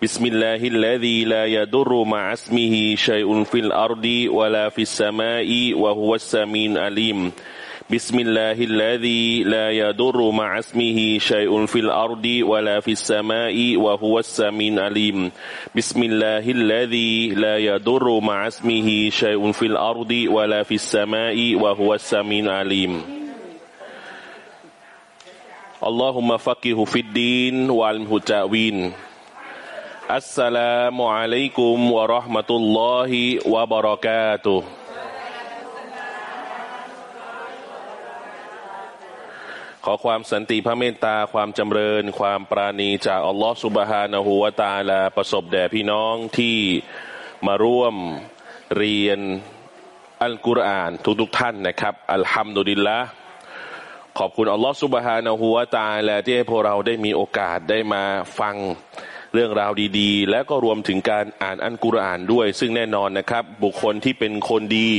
بسم الله الذي لا يضر مع اسمه شيء في الأرض ولا في السماء وهو السميع العليم. بسم الله الذي لا يضر مع اسمه شيء في الأرض ولا في السماء وهو السميع العليم. بسم الله الذي لا يضر مع اسمه شيء في الأرض ولا في السماء وهو السميع العليم. اللهم فقه في الدين وعلمه التأويل. อัสสลามุอะลัยกุมวะราะห์มะตุลลอฮิวะบะเราะกาตุฮ์ขอความสันติพระเมตตาความจำเริญ ความปราณีจากอัลลอฮฺสุบฮานะฮูวะตาลาประสบแด่พี่น้องที่มาร่วมเรียนอัลกุรอานทุกๆท่านนะครับ อัลฮัมดุลิลละขอบคุณอัลลอฮฺสุบฮานะฮูวะตาลาที่ให้พวกเราได้มีโอกาสได้มาฟัง เรื่องราวดีๆ และก็รวมถึงการอ่านอันกุรอานด้วย ซึ่งแน่นอนนะครับ บุคคลที่เป็นคนดี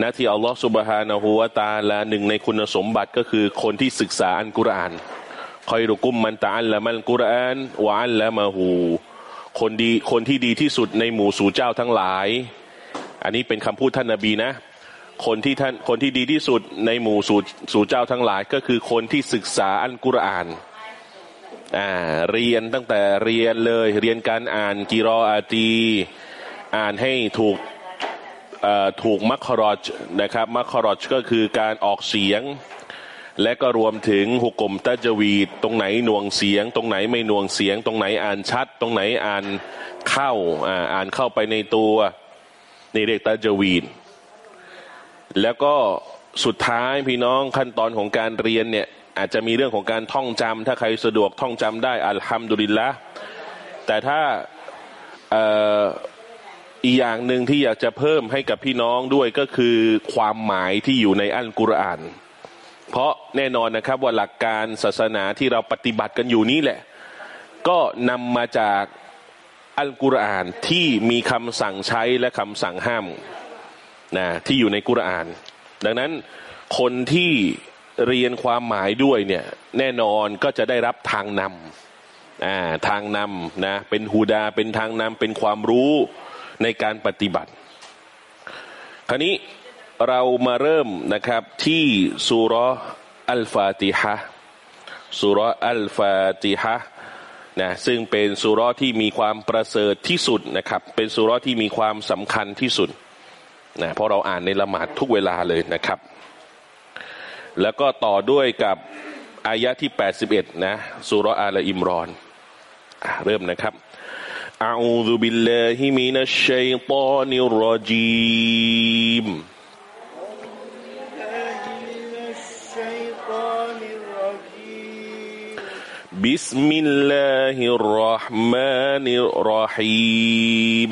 นะที่อัลลอฮฺสุบฮานะฮูวาตาละหนึ่งในคุณสมบัติก็คือคนที่ศึกษาอันกุรอานคอยรุกุมมันตาอัลละมันกุรอานวะอัลละมาหูคนดีคนที่ดีที่สุดในหมู่สู่เจ้าทั้งหลาย อันนี้เป็นคำพูดท่านนาบีนะ คนที่ท่านคนที่ดีที่สุดในหมู่สู่สู่เจ้าทั้งหลาย ก็คือคนที่ศึกษาอันกุรอาน อ่าเรียนตั้งแต่เรียนเลย เรียนการอ่านกิรออาตีอ่านให้ถูกถูกมัคคารอจนะครับมัคคารอจก็คือการออกเสียง และก็รวมถึงหุกกลมตะจวีดตรงไหนหน่วงเสียง ตรงไหนไม่หน่วงเสียง ตรงไหนอ่านชัด ตรงไหนอ่านเข้าอ่าอ่านเข้าไปในตัวในเรียกตะจวีดแล้วก็สุดท้ายพี่น้องขั้นตอนของการเรียนเนี่ย อาจจะมีเรื่องของการท่องจำถ้าใครสะดวกท่องจำได้อัลฮัมดุลิลละแต่ถ้าอีกอย่างหนึ่งที่อยากจะเพิ่มให้กับพี่น้องด้วยก็คือความหมายที่อยู่ในอัลกุรอาน เพราะแน่นอนนะครับว่าหลักการศาสนาที่เราปฏิบัติกันอยู่นี้แหละ ก็นำมาจากอัลกุรอานที่มีคำสั่งใช้และคำสั่งห้ามนะที่อยู่ในกุรอาน ดังนั้นคนที่ เรียนความหมายด้วยเนี่ยแน่นอนก็จะได้รับทางนำอ่าทางนำนะเป็นฮูดาเป็นทางนำเป็นความรู้ในการปฏิบัติ คราวนี้เรามาเริ่มนะครับที่สุรอัลฟาติฮะสุรอัลฟาติฮะนะซึ่งเป็นสุรที่มีความประเสริฐที่สุดนะครับ เป็นสุรที่มีความสำคัญที่สุดนะเพราะเราอ่านในละหมาดทุกเวลาเลยนะครับ แล้วก็ต่อด้วยกับอายะที่ 81 นะสุรอาลอิมรอนเริ่มนะครับ أعوذ بالله من الشيطان الرجيم بسم الله الرحمن الرحيم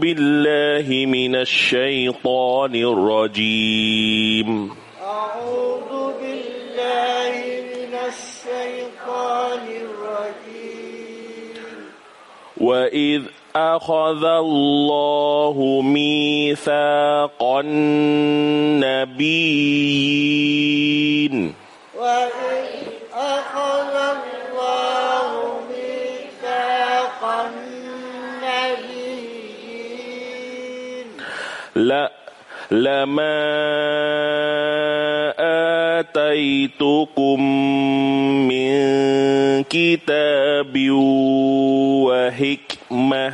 بالله من الشيطان الرجيم. أعوذ بالله من الشيطان الرجيم. وإذ أخذ الله ميثاق النبيين. وإذ أخذ الله ميثاق النبيين ละละมาอาตัยตุกุมมิกิตาบิวะฮิกมะ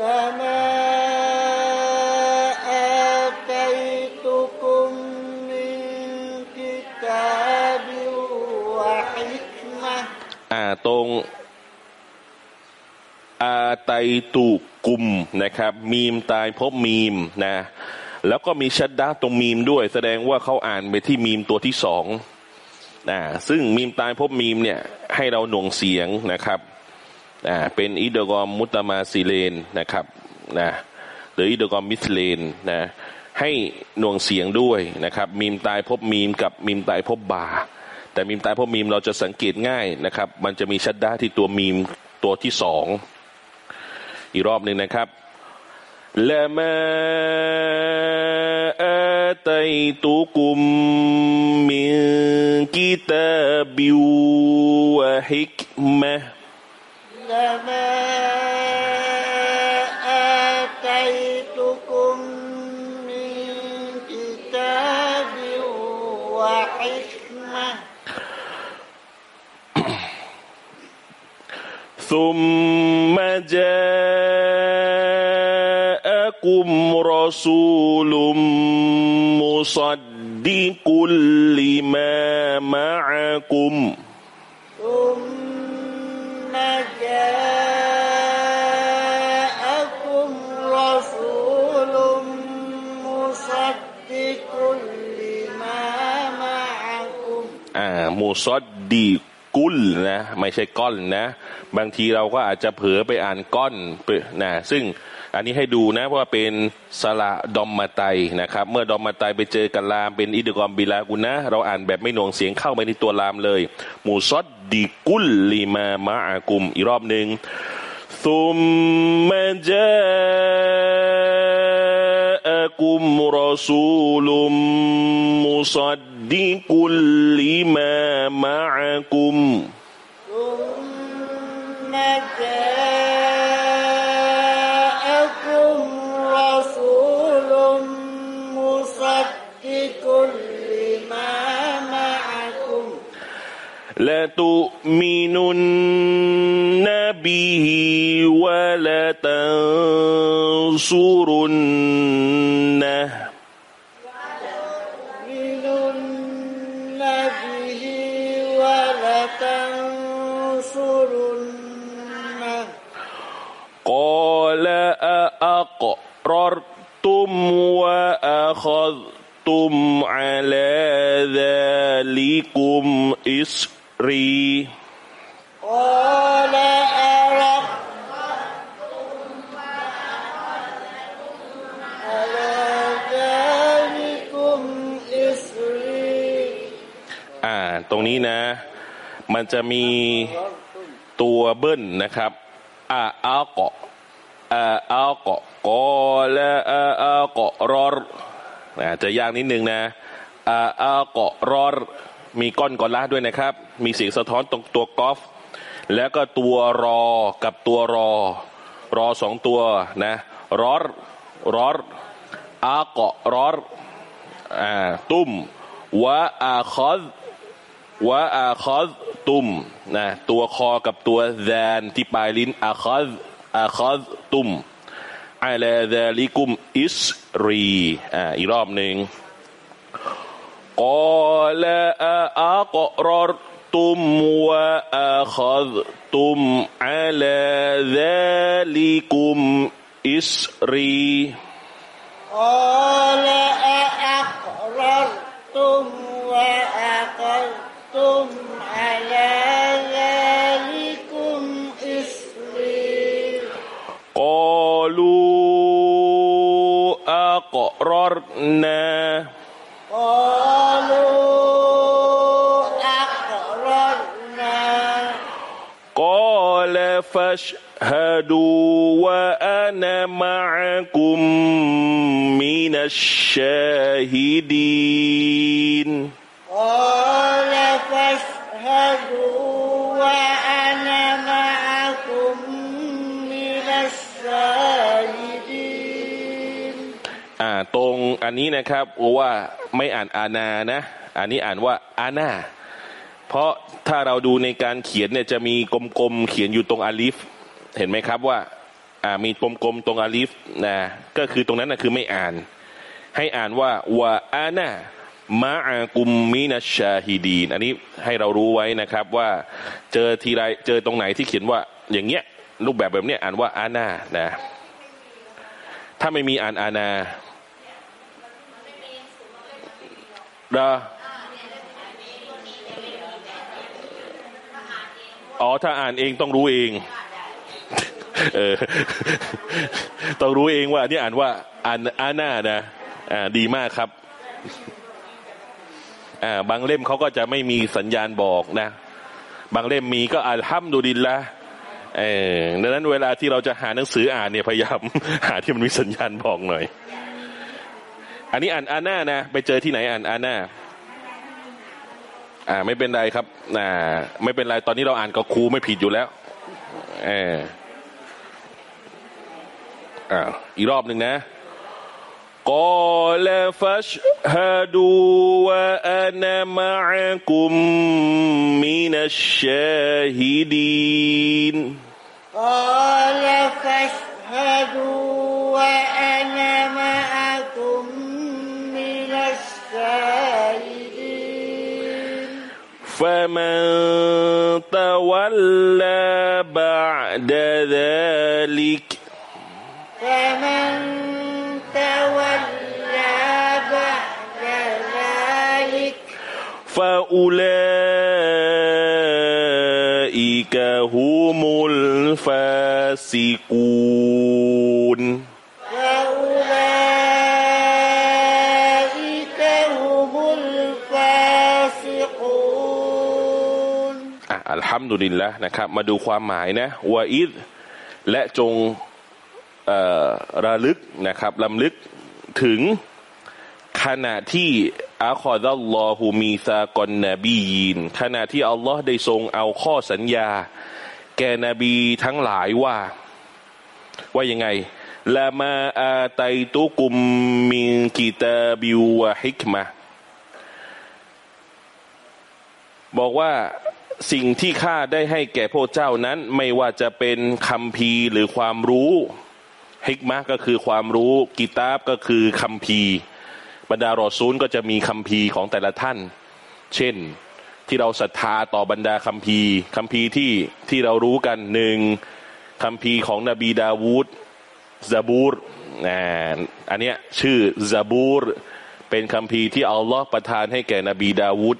ละมาอาตัยตุกุมมิกิตาบิวะฮิกมะอ่าตรงอาตัยตุกุมนะครับ มีมตายพบมีมนะ แล้วก็มีชัดดาตรงมีมด้วย แสดงว่าเขาอ่านไปที่มีมตัวที่สองอ่าซึ่งมีมตายพบมีมเนี่ยให้เราหน่วงเสียงนะครับอ่าเป็นอิดกอมมุตตมาซิเลนนะครับนะหรืออิดกอมมิสเลนนะให้หน่วงเสียงด้วยนะครับ มีมตายพบมีมกับมีมตายพบบา แต่มีมตายพบมีมเราจะสังเกตง่ายนะครับ มันจะมีชัดดาที่ตัวมีมตัวที่สอง อีกรอบหนึ่งนะครับละมาอาตุกุมมิกิตาบิวะฮิกมะละมา ثم جاءكم رسول مصدق لما معكم ثم جاءكم رسول مصدق لما معكم آه مصدق กุลนะไม่ใช่ก้อนนะ บางทีเราก็อาจจะเผลอไปอ่านก้อนนะซึ่งอันนี้ให้ดูนะว่าเป็นสละดอมมาไตนะครับ เมื่อดอมมาไตไปเจอกันลามเป็นอิดกอมบิลากุนะ เราอ่านแบบไม่หน่วงเสียงเข้าไปในตัวลามเลย มูซอดดิกุลลีมามาอากุม อีกรอบหนึ่งซุมมาจากุมรอซูลุมมูซอด مصدق لما معكم. ثم جاءكم رسول مصدق لما معكم. لتؤمنن به ولتنصرنه. รอตุมวะอัคตุมอัลลาลิกุมอิสรีกลอาตรงนี้นะ มันจะมีตัวเบิ้ลนะครับอาอาเกาะอาอาเกาะ กอและอาอาเกาะรอรนะจะยากนิดนึงนะอาอาเกาะรอรมีก้อนกอละด้วยนะครับ มีเสียงสะท้อนตรงตัวกอล์ฟแล้วก็ตัวรอกับตัวรอ รอสองตัวนะรอรรอรอาเกาะรอรอ่าตุ้มวะอาคอซวะอาคอซตุมนะตัวคอกับตัวแซนที่ปลายลิ้นอาคอซอาคอซตุม อาลาซาลิกุมอิสรีอ่าอีกรอบหนึ่งกอลอาอักรรตุม أقررنا قالوا أقررنا قال فاشهدوا وأنا معكم من الشاهدين. قال فاشهدوا وأنا ตรงอันนี้นะครับว่าไม่อ่านอานานะ อันนี้อ่านว่าอานาเพราะถ้าเราดูในการเขียนเนี่ยจะมีกลมๆเขียนอยู่ตรงอาลิฟ เห็นไหมครับว่ามีกลมๆตรงอาลิฟนะก็คือตรงนั้นนะคือไม่อ่าน ให้อ่านว่าวะอานามาอากุมมินัชชาฮิดีน อันนี้ให้เรารู้ไว้นะครับว่าเจอทีไรเจอตรงไหนที่เขียนว่าอย่างเงี้ยรูปแบบแบบเนี้ยอ่านว่าอานานะถ้าไม่มีอ่านอานา เดออ๋อถ้าอ่านเองต้องรู้เอง เออ ต้องรู้เองว่าอันนี่อ่านว่าอ่านอาน่านะอ่าดีมากครับ อ่า บางเล่มเขาก็จะไม่มีสัญญาณบอกนะ บางเล่มมีก็อัลฮัมดุลิลละเออดังนั้นเวลาที่เราจะหาหนังสืออ่านเนี่ยพยายามหาที่มันมีสัญญาณบอกหน่อย อันนี้อ่านอาน่านะ ไปเจอที่ไหนอ่านอาน่าอ่า ไม่เป็นไรครับอ่าไม่เป็นไรตอนนี้เราอ่านก็ครูไม่ผิดอยู่แล้วเออออีกรอบหนึ่งนะกอลฟัชฮะดูวะอานะมะกุมมินัชชาฮิดีนกอลฟัชฮะดู فمن تولى بعد ذلك فمن تولى بعد ذلك فأولئك هم الفاسقون. ดุลิลละนะครับ มาดูความหมายนะวะอิดและจงระลึกนะครับลำลึกถึงขณะที่อัคอดัลลอฮูมีซากอนนบียีนขณะที่อัลลอฮ์ได้ทรงเอาข้อสัญญา แก่นบีทั้งหลายว่า ว่ายังไงละมาอาไตตุกุมมินกิตาบิวฮิกมะบอกว่า สิ่งที่ข้าได้ให้แก่พวกเจ้านั้น ไม่ว่าจะเป็นคำพีหรือความรู้ฮิกมะก็คือความรู้กิตาบก็คือคำพีบรรดารอซูลก็จะมีคำพีของแต่ละท่าน เช่นที่เราศรัทธาต่อบรรดาคำพีคำพีที่ที่เรารู้กันหนึ่งคำพีของนบีดาวูดซาบูร์อันเนี้ยชื่อซาบูรเป็นคำพีที่อัลลอฮ์ประทานให้แก่นบีดาวูด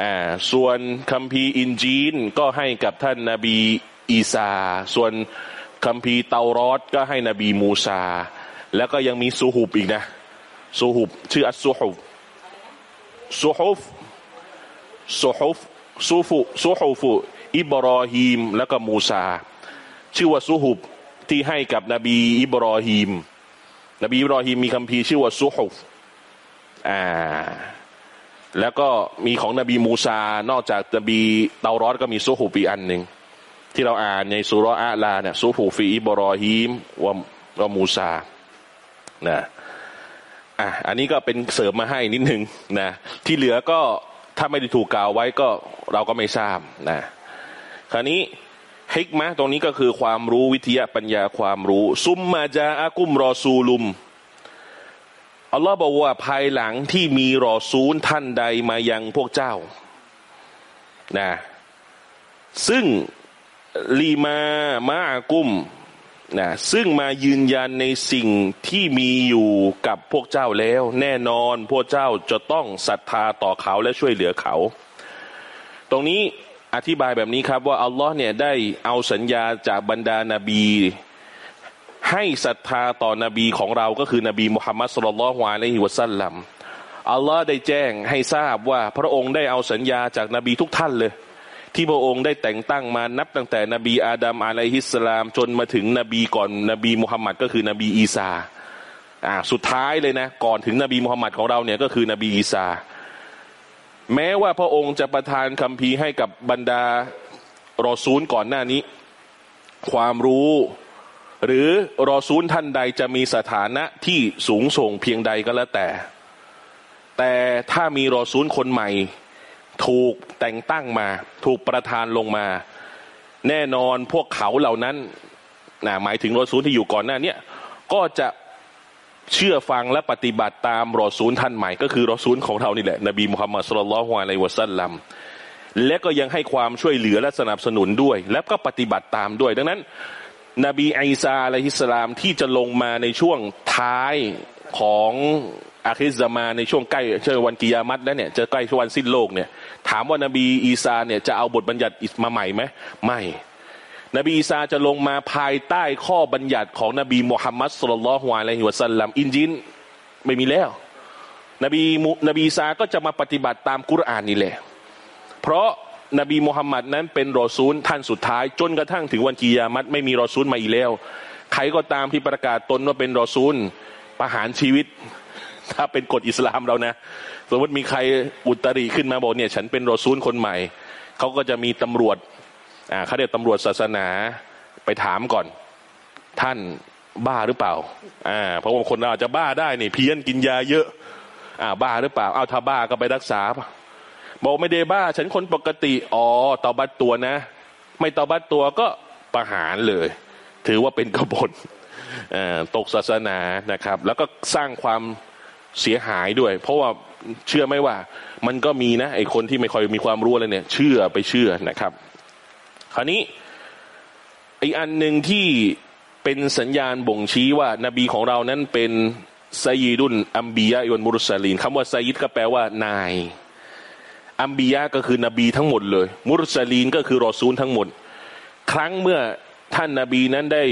อ่าส่วนคัมภีร์อินจีนก็ให้กับท่านนาบีอีสาส่วนคัมภีร์เตารอดก็ให้นบีมูซา แล้วก็ยังมีซูฮุบอีกนะซูฮุบชื่ออัสซูฮุบซูฮุฟซูฮุฟซูฟุซูฮุฟุอิบรอฮีมแล้วก็มูซา ชื่อว่าซูฮุบที่ให้กับนบีอิบรอฮีม นบีอิบรอฮีมมีคัมภีร์ชื่อว่าซูฮุฟอ่า แล้วก็มีของนบีมูซานอกจากนบีเตารอดก็มีซูฮูฟีอันหนึ่งที่เราอ่านในสุรอาลาเนี่ยซูฮูฟีอิบรอฮีมว่าว่ามูซานะอะอันนี้ก็เป็นเสริมมาให้นิดหนึ่งนะที่เหลือก็ถ้าไม่ได้ถูกกล่าวไว้ก็เราก็ไม่ทราบนะคราวนี้ฮิกมะตรงนี้ก็คือความรู้วิทยาปัญญาความรู้ ซุมมาจาอากุมรอซูลุม อัลลอฮ์บอกว่าภายหลังที่มีรอซูลท่านใดมายังพวกเจ้านะซึ่งลีมามะอากุมนะซึ่งมายืนยันในสิ่งที่มีอยู่กับพวกเจ้าแล้ว แน่นอนพวกเจ้าจะต้องศรัทธาต่อเขาและช่วยเหลือเขา ตรงนี้อธิบายแบบนี้ครับว่าอัลลอฮ์เนี่ยได้เอาสัญญาจากบรรดานาบี ให้ศรัทธาต่อนบีของเราก็คือนบีมุฮัมมัดสุลลัลฮวาในฮิวะซัลลัมอัลลอฮ์ได้แจ้งให้ทราบว่าพระองค์ได้เอาสัญญาจากนบีทุกท่านเลย ที่พระองค์ได้แต่งตั้งมานับตั้งแต่นบีอาดัมอะลัยฮิสสลาม จนมาถึงนบีก่อนนบีมุฮัมมัดก็คือนบีอีสาอ่าสุดท้ายเลยนะ ก่อนถึงนบีมุฮัมมัดของเราเนี่ยก็คือนบีอีสาแม้ว่าพระองค์จะประทานคำพีให้กับบรรดารอซูลก่อนหน้านี้ ความรู้ หรือรอซูลท่านใดจะมีสถานะที่สูงส่งเพียงใดก็แล้วแต่ แต่ถ้ามีรอซูลคนใหม่ ถูกแต่งตั้งมา ถูกประทานลงมา แน่นอนพวกเขาเหล่านั้นนะหมายถึงรอซูลที่อยู่ก่อนหน้านี้ก็จะเชื่อฟังและปฏิบัติตามรอซูลท่านใหม่ ก็คือรอซูลของเรานี่แหละ นบีมุฮัมมัดสุลลัลฮวาอะลัยวะสัลลัมและก็ยังให้ความช่วยเหลือและสนับสนุนด้วย และก็ปฏิบัติตามด้วย ดังนั้น นบีไอซาอะลัยฮิสลามที่จะลงมาในช่วงท้ายของอาคิซามาในช่วงใกล้เช่วันกิยามัตแล้วเนี่ยจะใกล้ช่วงวันสิ้นโลกเนี่ย ถามว่านบีอีซาเนี่ยจะเอาบทบัญญัติมาใหม่ไหมไม่ นบีอีสาจะลงมาภายใต้ข้อบัญญัติของนบีมุฮัมมัดสุลลัลฮวาอะลัยฮิวะสัลลัมอินจินไม่มีแล้ว นบีมุนบีอีสาก็จะมาปฏิบัติตามกุรอานนี่แหละเพราะ นบีมุฮัมมัดนั้นเป็นรอซูลท่านสุดท้าย จนกระทั่งถึงวันกิยามัตไม่มีรอซูลมาอีกแล้ว ใครก็ตามที่ประกาศตนว่าเป็นรอซูลประหารชีวิต ถ้าเป็นกฎอิสลามเรานะ สมมติมีใครอุตริขึ้นมาบอกเนี่ย ฉันเป็นรอซูลคนใหม่ เขาก็จะมีตำรวจอ่าเขาเรียกตำรวจศาสนาไปถามก่อน ท่านบ้าหรือเปล่าอ่าเพราะว่าคนเราอาจจะบ้าได้นี่เพี้ยนกินยาเยอะอ่าบ้าหรือเปล่า เอาถ้าบ้าก็ไปรักษา บอกไม่ได้บ้า ฉันคนปกติ อ๋อตอบัตตัวนะ ไม่ตอบัตตัวก็ประหารเลย ถือว่าเป็นกบฏตกศาสนานะครับ แล้วก็สร้างความเสียหายด้วย เพราะว่าเชื่อไหมว่า มันก็มีนะไอคนที่ไม่ค่อยมีความรู้อะไรเนี่ย เชื่อไปเชื่อนะครับ คราวนี้อีกอันหนึ่งที่เป็นสัญญาณบ่งชี้ว่านบีของเรานั้นเป็นไซยิดุนอัมบียะยนมุรุสลีนคำว่าไซยิดก็แปลว่านาย อัมบียะก็คือนบีทั้งหมดเลย มุรสลีนก็คือรอซูลทั้งหมด ครั้งเมื่อท่านนบีนั้นได้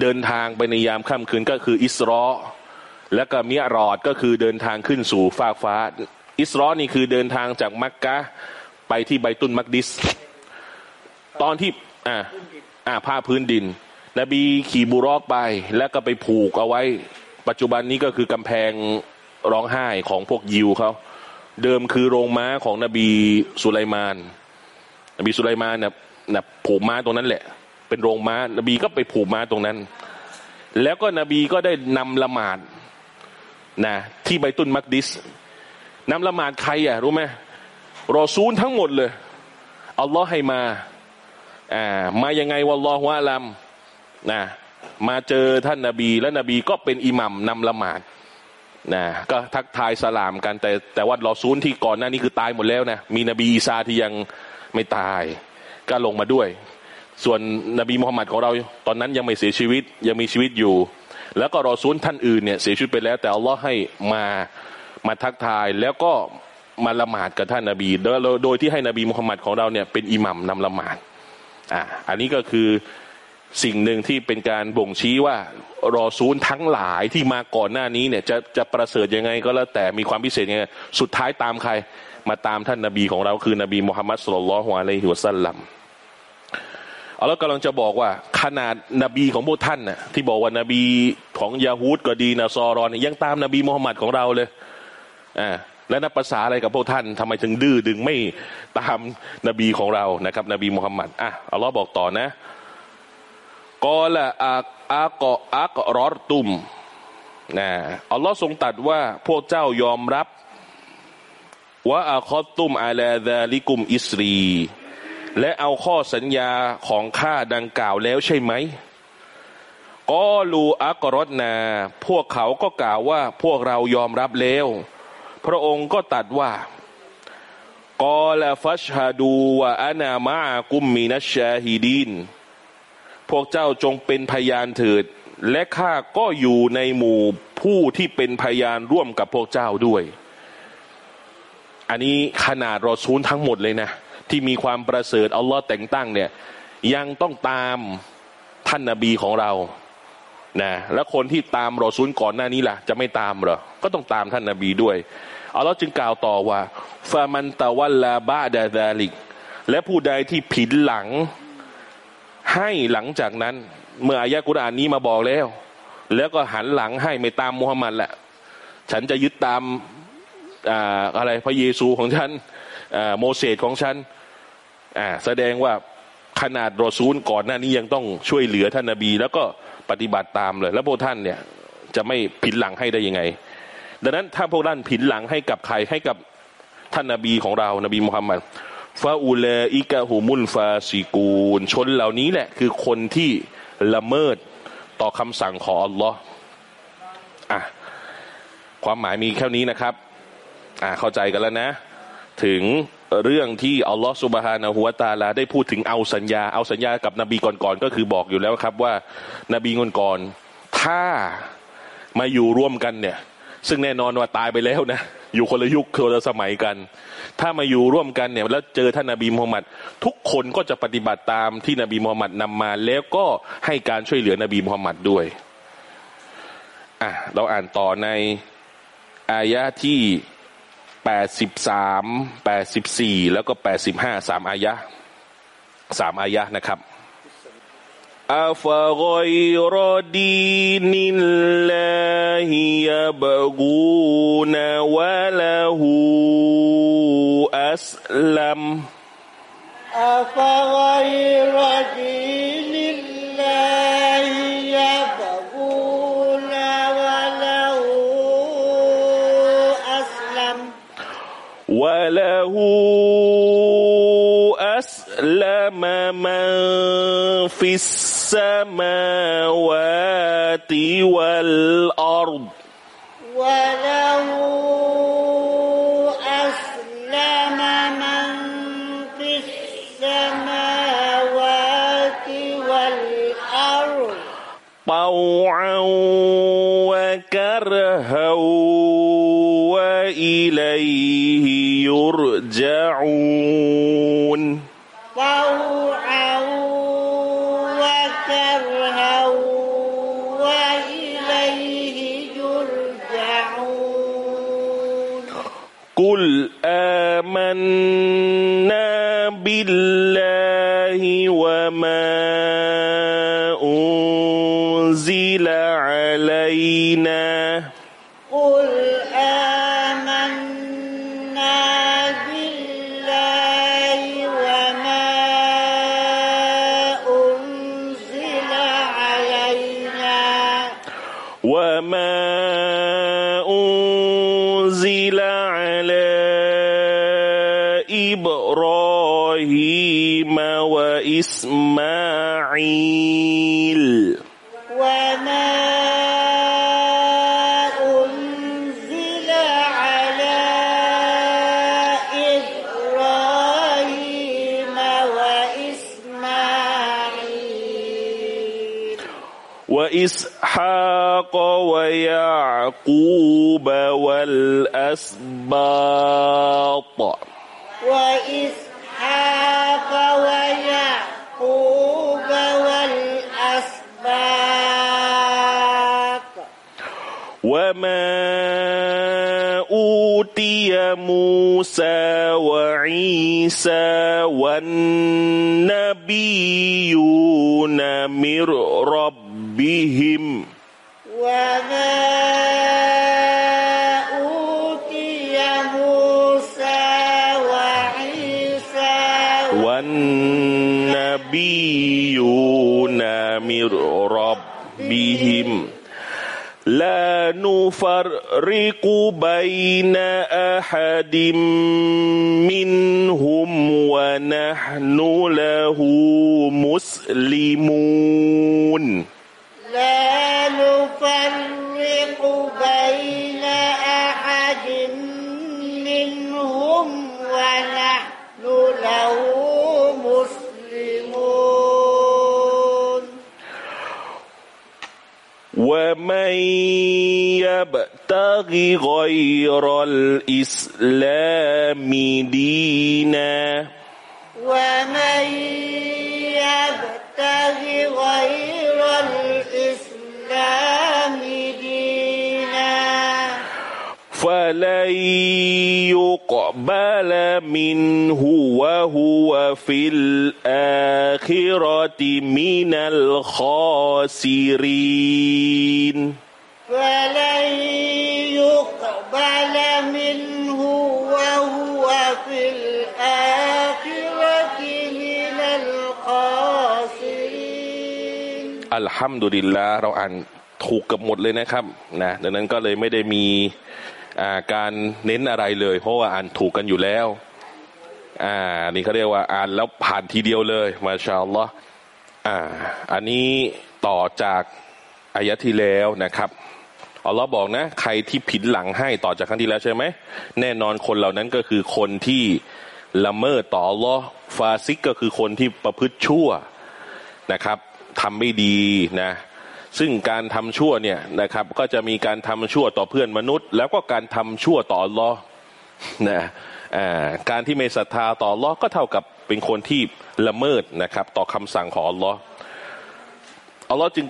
เดินทางไปในยามค่ำคืนก็คืออิสรอและก็มิรอดก็คือเดินทางขึ้นสู่ฟากฟ้า อิสรอนี่คือเดินทางจากมักกะไปที่ไบตุนมักดิส ตอนที่อ่าอ่าผ้าพื้นดิน นบีขี่บุรอกไปแล้วก็ไปผูกเอาไว้ ปัจจุบันนี้ก็คือกำแพงร้องไห้ของพวกยิวเขา เดิมคือโรงม้าของนบีสุไลมาน นบีสุไลมานเนี่ยนะผูกม้าตรงนั้นแหละ เป็นโรงม้า นบีก็ไปผูกม้าตรงนั้น แล้วก็นบีก็ได้นำละหมาดนะที่ไบตุนมักดิสนำละหมาดใครอะรู้ไหมรอซูลทั้งหมดเลยอัลลอฮ์ให้มาอ่ามายังไงวัลลอฮุอาลัมนะมาเจอท่านนาบีและนบีก็เป็นอิหมัมนำละหมาด นะก็ทักทายสลามกัน แต่แต่ว่ารอซูลที่ก่อนหน้านี้คือตายหมดแล้วนะมีนบีอีสาที่ยังไม่ตาย ก็ลงมาด้วย ส่วนนบีมุฮัมมัดของเราตอนนั้นยังไม่เสียชีวิตยังมีชีวิตอยู่ แล้วก็รอซูลท่านอื่นเนี่ยเสียชีวิตไปแล้ว แต่อัลลอฮ์ให้มามาทักทายแล้วก็มาละหมาดกับท่านนาบีโดยโดยที่ให้นบีมุฮัมมัดของเราเนี่ยเป็นอิหมัมนำละหมาดอ่าอันนี้ก็คือ สิ่งหนึ่งที่เป็นการบ่งชี้ว่ารอซูลทั้งหลายที่มาก่อนหน้านี้เนี่ยจะจะประเสริฐยังไงก็แล้วแต่มีความพิเศษยังไงสุดท้ายตามใครมาตามท่านนาบีของเราคือนบีมุฮัมมัดสุลลัลฮวาอะลัยฮิวะสัลลัมเอาแล้วกำลังจะบอกว่า ขนาดนบีของพวกท่านน่ะที่บอกว่านบีของยาฮูดก็ดีนะซอรอนยังตามนบีมุฮัมมัดของเราเลยอ่าและนับภาษาอะไรกับพวกท่านทำไมถึงดื้อดึงไม่ตามนบีของเรานะครับ นบีมุฮัมมัดอะอัลลอฮ์บอกต่อนะ กอละอักอักอักรอรตุมนะอัลลอฮ์ทรงตัดว่าพวกเจ้ายอมรับว่าอัคอตุมอาลาดาลิกุมอิสรี และเอาข้อสัญญาของข้าดังกล่าวแล้วใช่ไหมกอลูอักรอดนา พวกเขาก็กล่าวว่าพวกเรายอมรับแล้ว พระองค์ก็ตัดว่ากอลาฟัชฮาดูวะอานามากุมมีนัชชาฮิดีน พวกเจ้าจงเป็นพยานเถิด และข้าก็อยู่ในหมู่ผู้ที่เป็นพยานร่วมกับพวกเจ้าด้วย อันนี้ขนาดรอซูลทั้งหมดเลยนะ ที่มีความประเสริฐอัลลอฮ์แต่งตั้งเนี่ยยังต้องตามท่านนาบีของเรานะแล้วคนที่ตามรอซูลก่อนหน้านี้ล่ะ จะไม่ตามเหรอ ก็ต้องตามท่านนาบีด้วยอัลลอฮ์จึงกล่าวต่อว่าฟามันตะวัลลาบาดาดาลิก และผู้ใดที่ผินหลัง ให้หลังจากนั้น เมื่ออายะกุรอานนี้มาบอกแล้ว แล้วก็หันหลังให้ไม่ตามมุฮัมมัดแหละ ฉันจะยึดตามอ่าอะไรพระเยซูของฉันโมเสสของฉันแสดงว่าขนาดรอซูลก่อนหน้านี้ยังต้องช่วยเหลือท่านนาบี แล้วก็ปฏิบัติตามเลย แล้วพวกท่านเนี่ยจะไม่ผินหลังให้ได้ยังไง ดังนั้นถ้าพวกท่านผินหลังให้กับใครให้กับท่านนาบีของเรานบีมุฮัมมัด فأولئك هم الفاسقونชนเหล่านี้แหละ คือคนที่ละเมิดต่อคำสั่งของอัลลอฮ์อะความหมายมีแค่นี้นะครับ อ่าเข้าใจกันแล้วนะ ถึงเรื่องที่อัลลอฮฺสุบฮานะฮุวาตาลาได้พูดถึงเอาสัญญา เอาสัญญากับนบีก่อนๆก็คือบอกอยู่แล้วครับว่า นบีก่อนๆถ้ามาอยู่ร่วมกันเนี่ย ซึ่งแน่นอนว่าตายไปแล้วนะ อยู่คนละยุคคนละสมัยกัน ถ้ามาอยู่ร่วมกันเนี่ยแล้วเจอท่านนบีมุฮัมมัดทุกคนก็จะปฏิบัติตามที่นบีมุฮัมมัดนำมา แล้วก็ให้การช่วยเหลือนบีมุฮัมมัดด้วยอะเราอ่านต่อในอายะที่แปดสิบสามแปดสิบสี่แล้วก็แปดสิบห้าสามอายะสามอายะนะครับ أفغير دين الله يبغون وله أسلم؟ أفغير دين الله يبغون وله أسلم. وله أسلم من في السماء السماوات والأرض. وله أسلم من في السماوات والأرض. طوعا وكرها وإليه يرجعون. طوعا آمنا بالله وما أنزل علينا وإسماعيل وما أنزل على إبراهيم وإسماعيل. وإسحاق ويعقوب والأسباط. وإسحاق أوتي موسى وعيسى والنبيون من ربهم وما لا نفرق بين أحد منهم ونحن له مسلمون. يبتغ غير الإسلام دينا. ومن يبتغي غير الإسلام دينا. فلن يقبل منه وهو في الآخرة من الخاسرين. فلن يقبل منه وهو في الآخرة من الخاسرين อัลฮัมดุลิลลาห์เราอ่านถูกกับหมดเลยนะครับนะดังนั้นก็เลยไม่ได้มีอ่าการเน้นอะไรเลย เพราะว่าอ่านถูกกันอยู่แล้วอ่านี่เขาเรียกว่าอ่านแล้วผ่านทีเดียวเลยมาชาอัลลอฮ์อ่าอันนี้ต่อจากอายะที่แล้วนะครับ อัลลอฮ์บอกนะ ใครที่ผินหลังให้ต่อจากครั้งที่แล้วใช่ไหม แน่นอนคนเหล่านั้นก็คือคนที่ละเมิดต่ออัลลอฮ์ฟาซิกก็คือคนที่ประพฤติชั่วนะครับทำไม่ดีนะซึ่งการทำชั่วเนี่ยนะครับ ก็จะมีการทำชั่วต่อเพื่อนมนุษย์ แล้วก็การทำชั่วต่ออัลลอฮ์นะการที่ไม่ศรัทธาต่ออัลลอฮ์ก็เท่ากับเป็นคนที่ละเมิดนะครับ ต่อคำสั่งของอัลลอฮ์อัลลอฮ์จึง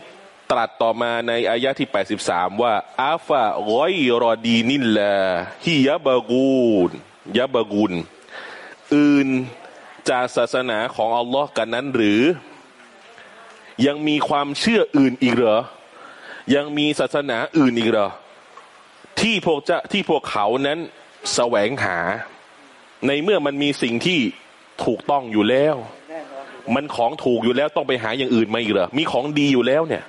ตรัสต่อมาในอายะที่ 83 ว่าอาฟะรอยรอดีนิลลาฮิยะบากูนยะบากุนอื่นจากศาสนาของอัลลอฮ์กันนั้นหรือ ยังมีความเชื่ออื่นอีกเหรอ ยังมีศาสนาอื่นอีกเหรอ ที่พวกจะที่พวกเขานั้นแสวงหา ในเมื่อมันมีสิ่งที่ถูกต้องอยู่แล้ว มันของถูกอยู่แล้วต้องไปหาอย่างอื่นมาอีกเหรอ มีของดีอยู่แล้วเนี่ย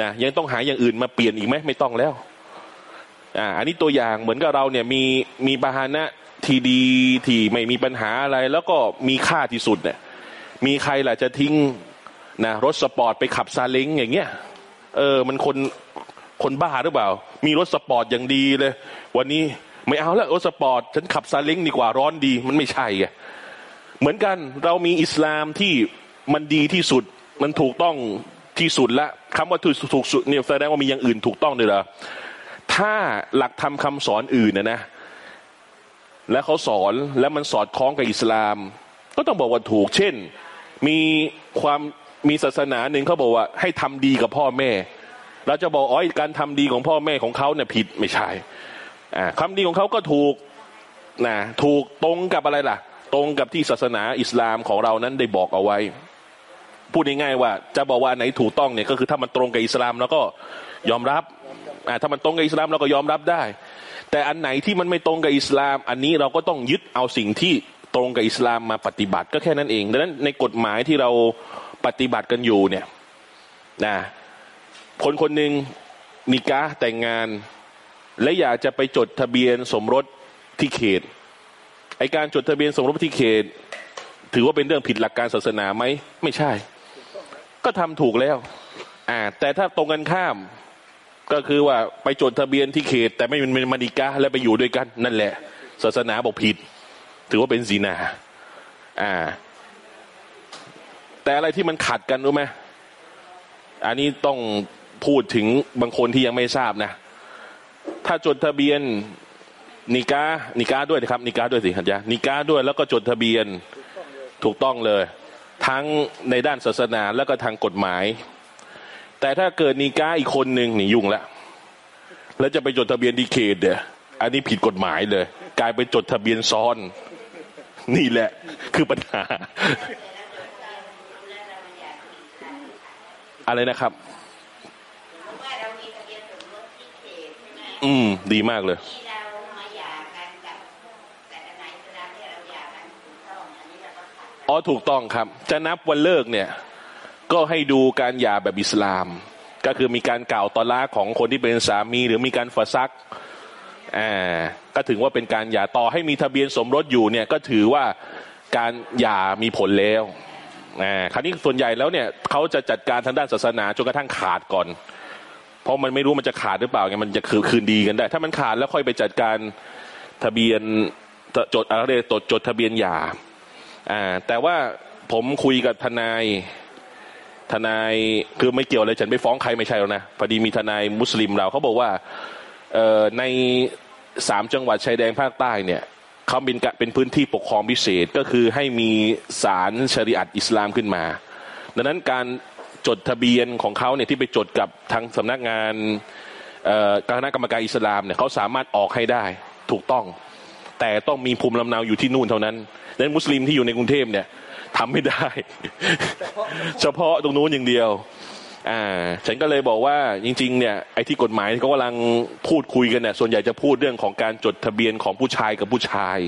นะยังต้องหาอย่างอื่นมาเปลี่ยนอีกไหมไม่ต้องแล้วอ่าอันนี้ตัวอย่างเหมือนกับเราเนี่ยมีมีบาหานะที่ดีที่ไม่มีปัญหาอะไร แล้วก็มีค่าที่สุดเนี่ยมีใครล่ะจะทิ้งนะรถสปอร์ตไปขับซาเล้งอย่างเงี้ยเออมันคนคนบ้าหรือเปล่า มีรถสปอร์ตอย่างดีเลย วันนี้ไม่เอาแล้วรถสปอร์ตฉันขับซาเล้งดีกว่าร้อนดีมันไม่ใช่ไงเหมือนกันเรามีอิสลามที่มันดีที่สุด มันถูกต้อง ที่สุดละคำว่าถูกถูกสุดเนี่ยแสดงว่ามีอย่างอื่นถูกต้องด้วยเหรอถ้าหลักธรรมคำสอนอื่นนะนะ แล้วเขาสอนแล้วมันสอดคล้องกับอิสลาม ก็ต้องบอกว่าถูก เช่น มีความมีศาสนาหนึ่งเขาบอกว่า ให้ทำดีกับพ่อแม่ เราจะบอกอ๋อการทำดีของพ่อแม่ของเขาเนี่ยผิดไม่ใช่อ่าคำดีของเขาก็ถูกนะถูกตรงกับอะไรล่ะ ตรงกับที่ศาสนาอิสลามของเรานั้นได้บอกเอาไว้ พูดง่ายๆว่า จะบอกว่าอันไหนถูกต้องเนี่ยก็คือถ้ามันตรงกับอิสลามแล้วก็ยอมรับอถ้ามันตรงกับอิสลามเราก็ยอมรับได้ แต่อันไหนที่มันไม่ตรงกับอิสลาม อันนี้เราก็ต้องยึดเอาสิ่งที่ตรงกับอิสลามมาปฏิบัติก็แค่นั้นเองดังนั้นในกฎหมายที่เราปฏิบัติกันอยู่เนี่ยนะคนคนหนึ่งนิกาแต่งงาน และอยากจะไปจดทะเบียนสมรสที่เขตไอการจดทะเบียนสมรสที่เขต ถือว่าเป็นเรื่องผิดหลักการศาสนาไหมไม่ใช่ ก็ทำถูกแล้วอ่าแต่ถ้าตรงกันข้าม ก็คือว่าไปจดทะเบียนที่เขต แต่ไม่เป็นมานิกาแล้วไปอยู่ด้วยกัน นั่นแหละ ศาสนาบอกผิด ถือว่าเป็นศีนาอ่า แต่อะไรที่มันขัดกันรู้ไหมอันนี้ต้องพูดถึงบางคนที่ยังไม่ทราบนะ ถ้าจดทะเบียนนิกานิกาด้วยนะครับนิกาด้วยสิครับจ๊ะนิกาด้วยแล้วก็จดทะเบียนถูกต้องเลย ทั้งในด้านศาสนาแล้วก็ทางกฎหมาย แต่ถ้าเกิดนิกาอีกคนหนึ่งนี่ยุ่งละแล้วจะไปจดทะเบียนดีเคดเนี่ยอันนี้ผิดกฎหมายเลย กลายเป็นจดทะเบียนซ้อน นี่แหละ คือปัญหา อะไรนะครับว่าเรามีทะเบียนสมรสที่เขตใช่ไหมอืม ดีมากเลยที่เรามาหย่ากันกับแต่ละนายสลามที่เราหย่ากันถูกต้องอันนี้เราก็ขัด อ๋อถูกต้องครับ จะนับวันเลิกเนี่ย ก็ให้ดูการหย่าแบบอิสลาม ก็คือมีการกล่าวตอลาของคนที่เป็นสามี หรือมีการฝซักอ่าก็ถึงว่าเป็นการหย่าต่อให้มีทะเบียนสมรสอยู่เนี่ยก็ถือว่าการหย่ามีผลแล้วอ่าคราวนี้ส่วนใหญ่แล้วเนี่ยเขาจะจัดการทางด้านศาสนาจนกระทั่งขาดก่อน เพราะมันไม่รู้มันจะขาดหรือเปล่าไงมันจะคืนคืนดีกันได้ ถ้ามันขาดแล้วค่อยไปจัดการทะเบียนจดอะไรจดจดทะเบียนหย่า อ่าแต่ว่าผมคุยกับทนายทนายคือไม่เกี่ยวเลยฉันไปฟ้องใครไม่ใช่แล้วนะพอดีมีทนายมุสลิมเราเขาบอกว่าในสามจังหวัดชายแดนภาคใต้เนี่ยเขาเป็นกะเป็นพื้นที่ปกครองพิเศษก็คือให้มีศาลชริอัตอิสลามขึ้นมา ดังนั้นการจดทะเบียนของเขาเนี่ยที่ไปจดกับทางสำนักงานคณะกรรมการอิสลามเนี่ยเขาสามารถออกให้ได้ถูกต้อง แต่ต้องมีภูมิลำเนาอยู่ที่นู่นเท่านั้นดังนั้นมุสลิมที่อยู่ในกรุงเทพเนี่ยทำไม่ได้ เฉพาะตรงนู้นอย่างเดียวอ่าฉันก็เลยบอกว่าจริง ๆ เนี่ยไอ้ที่กฎหมายเขากำลังพูดคุยกันเนี่ยส่วนใหญ่จะพูดเรื่องของการจดทะเบียนของผู้ชายกับผู้ชาย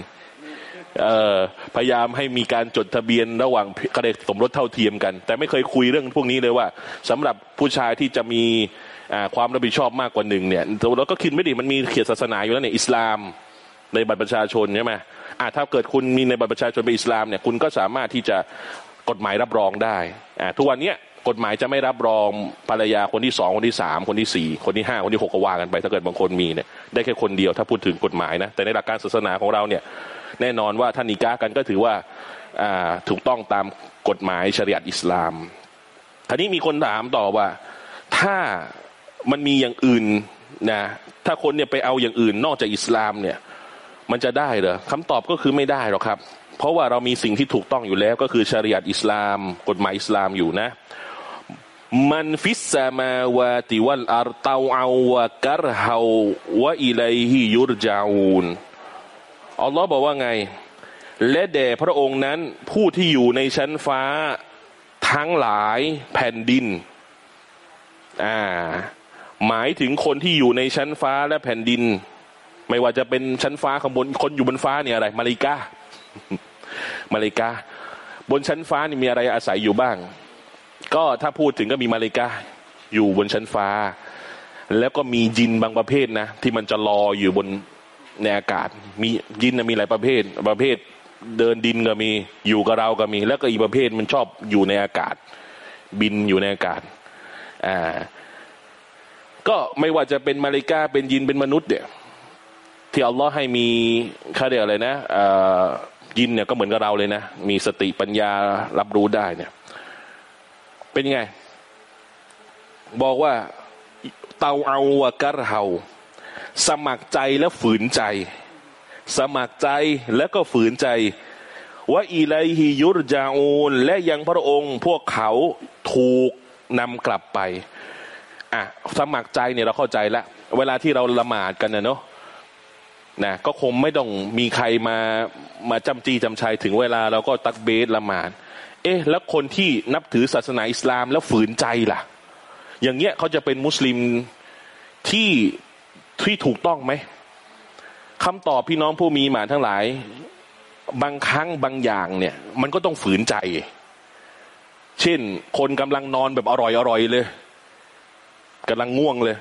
เอ่อพยายามให้มีการจดทะเบียนระหว่างกระเดกสมรสเท่าเทียมกัน แต่ไม่เคยคุยเรื่องพวกนี้เลยว่าสำหรับผู้ชายที่จะมีความรับผิดชอบมากกว่าหนึ่งเนี่ยเราก็คิดไม่ดีมันมีเขียนศาสนาอยู่แล้วเนี่ยอิสลาม ในบัตรประชาชนใช่ไหมอ่าถ้าเกิดคุณมีในบัตรประชาชนเป็นอิสลามเนี่ยคุณก็สามารถที่จะกฎหมายรับรองได้อ่าทุกวันเนี้ยกฎหมายจะไม่รับรองภรรยาคนที่สองคนที่สามคนที่สี่คนที่ห้าคนที่หกก็ว่ากันไป ถ้าเกิดบางคนมีเนี่ยได้แค่คนเดียวถ้าพูดถึงกฎหมายนะแต่ในหลักการศาสนาของเราเนี่ยแน่นอนว่าถ้านิก้ากันก็ถือว่าอ่าถูกต้องตามกฎหมายชริยัตอิสลามทีนี้มีคนถามต่อว่า ถ้ามันมีอย่างอื่นนะถ้าคนเนี่ยไปเอาอย่างอื่นนอกจากอิสลามเนี่ย มันจะได้เหรอคำตอบก็คือไม่ได้หรอกครับ เพราะว่าเรามีสิ่งที่ถูกต้องอยู่แล้ว ก็คือชริยัตอิสลาม กฎหมายอิสลามอยู่นะ มันฟิสซามาวาติวัลอารตาวอาวะกัรฮาวะอิลัยฮิยุรจาอูนอัลลอฮ์บอกว่าไง และแด่พระองค์นั้นผู้ที่อยู่ในชั้นฟ้าทั้งหลายแผ่นดินอ่าหมายถึงคนที่อยู่ในชั้นฟ้าและแผ่นดิน ไม่ว่าจะเป็นชั้นฟ้าข้างบนคนอยู่บนฟ้าเนี่ยอะไร มาริกามาริกา บนชั้นฟ้านี่มีอะไรอาศัยอยู่บ้าง ก็ถ้าพูดถึงก็มีมาริกาอยู่บนชั้นฟ้า แล้วก็มียินบางประเภทนะที่มันจะลอยอยู่บนในอากาศ มียินนะมีหลายประเภท ประเภทเดินดินก็มีอยู่กับเราก็มี แล้วก็อีกประเภทมันชอบอยู่ในอากาศ บินอยู่ในอากาศอ่าก็ไม่ว่าจะเป็นมาริกาเป็นยินเป็นมนุษย์เนี่ย ที่อัลลอฮ์ให้มีค่าเรียกอะไรนะยินเนี่ยก็เหมือนกับเราเลยนะ มีสติปัญญารับรู้ได้เนี่ย เป็นยังไง บอกว่าเตาเอาวกัรเฮาสมัครใจและฝืนใจ สมัครใจแล้วก็ฝืนใจว่าอีไลฮิยุรจาอูนและยังพระองค์ พวกเขาถูกนำกลับไปอะสมัครใจเนี่ยเราเข้าใจแล้วเวลาที่เราละหมาดกันนะเนาะ นะก็คงไม่ต้องมีใครมามาจำจีจำชัยถึงเวลาเราก็ตักเบสละหมาด เอ๊ะ แล้วคนที่นับถือศาสนาอิสลามแล้วฝืนใจล่ะ อย่างเงี้ยเขาจะเป็นมุสลิมที่ที่ถูกต้องไหมคำตอบพี่น้องผู้มีหมานทั้งหลาย บางครั้งบางอย่างเนี่ย มันก็ต้องฝืนใจ เช่น คนกำลังนอนแบบอร่อยอร่อยเลยกำลังง่วงเลย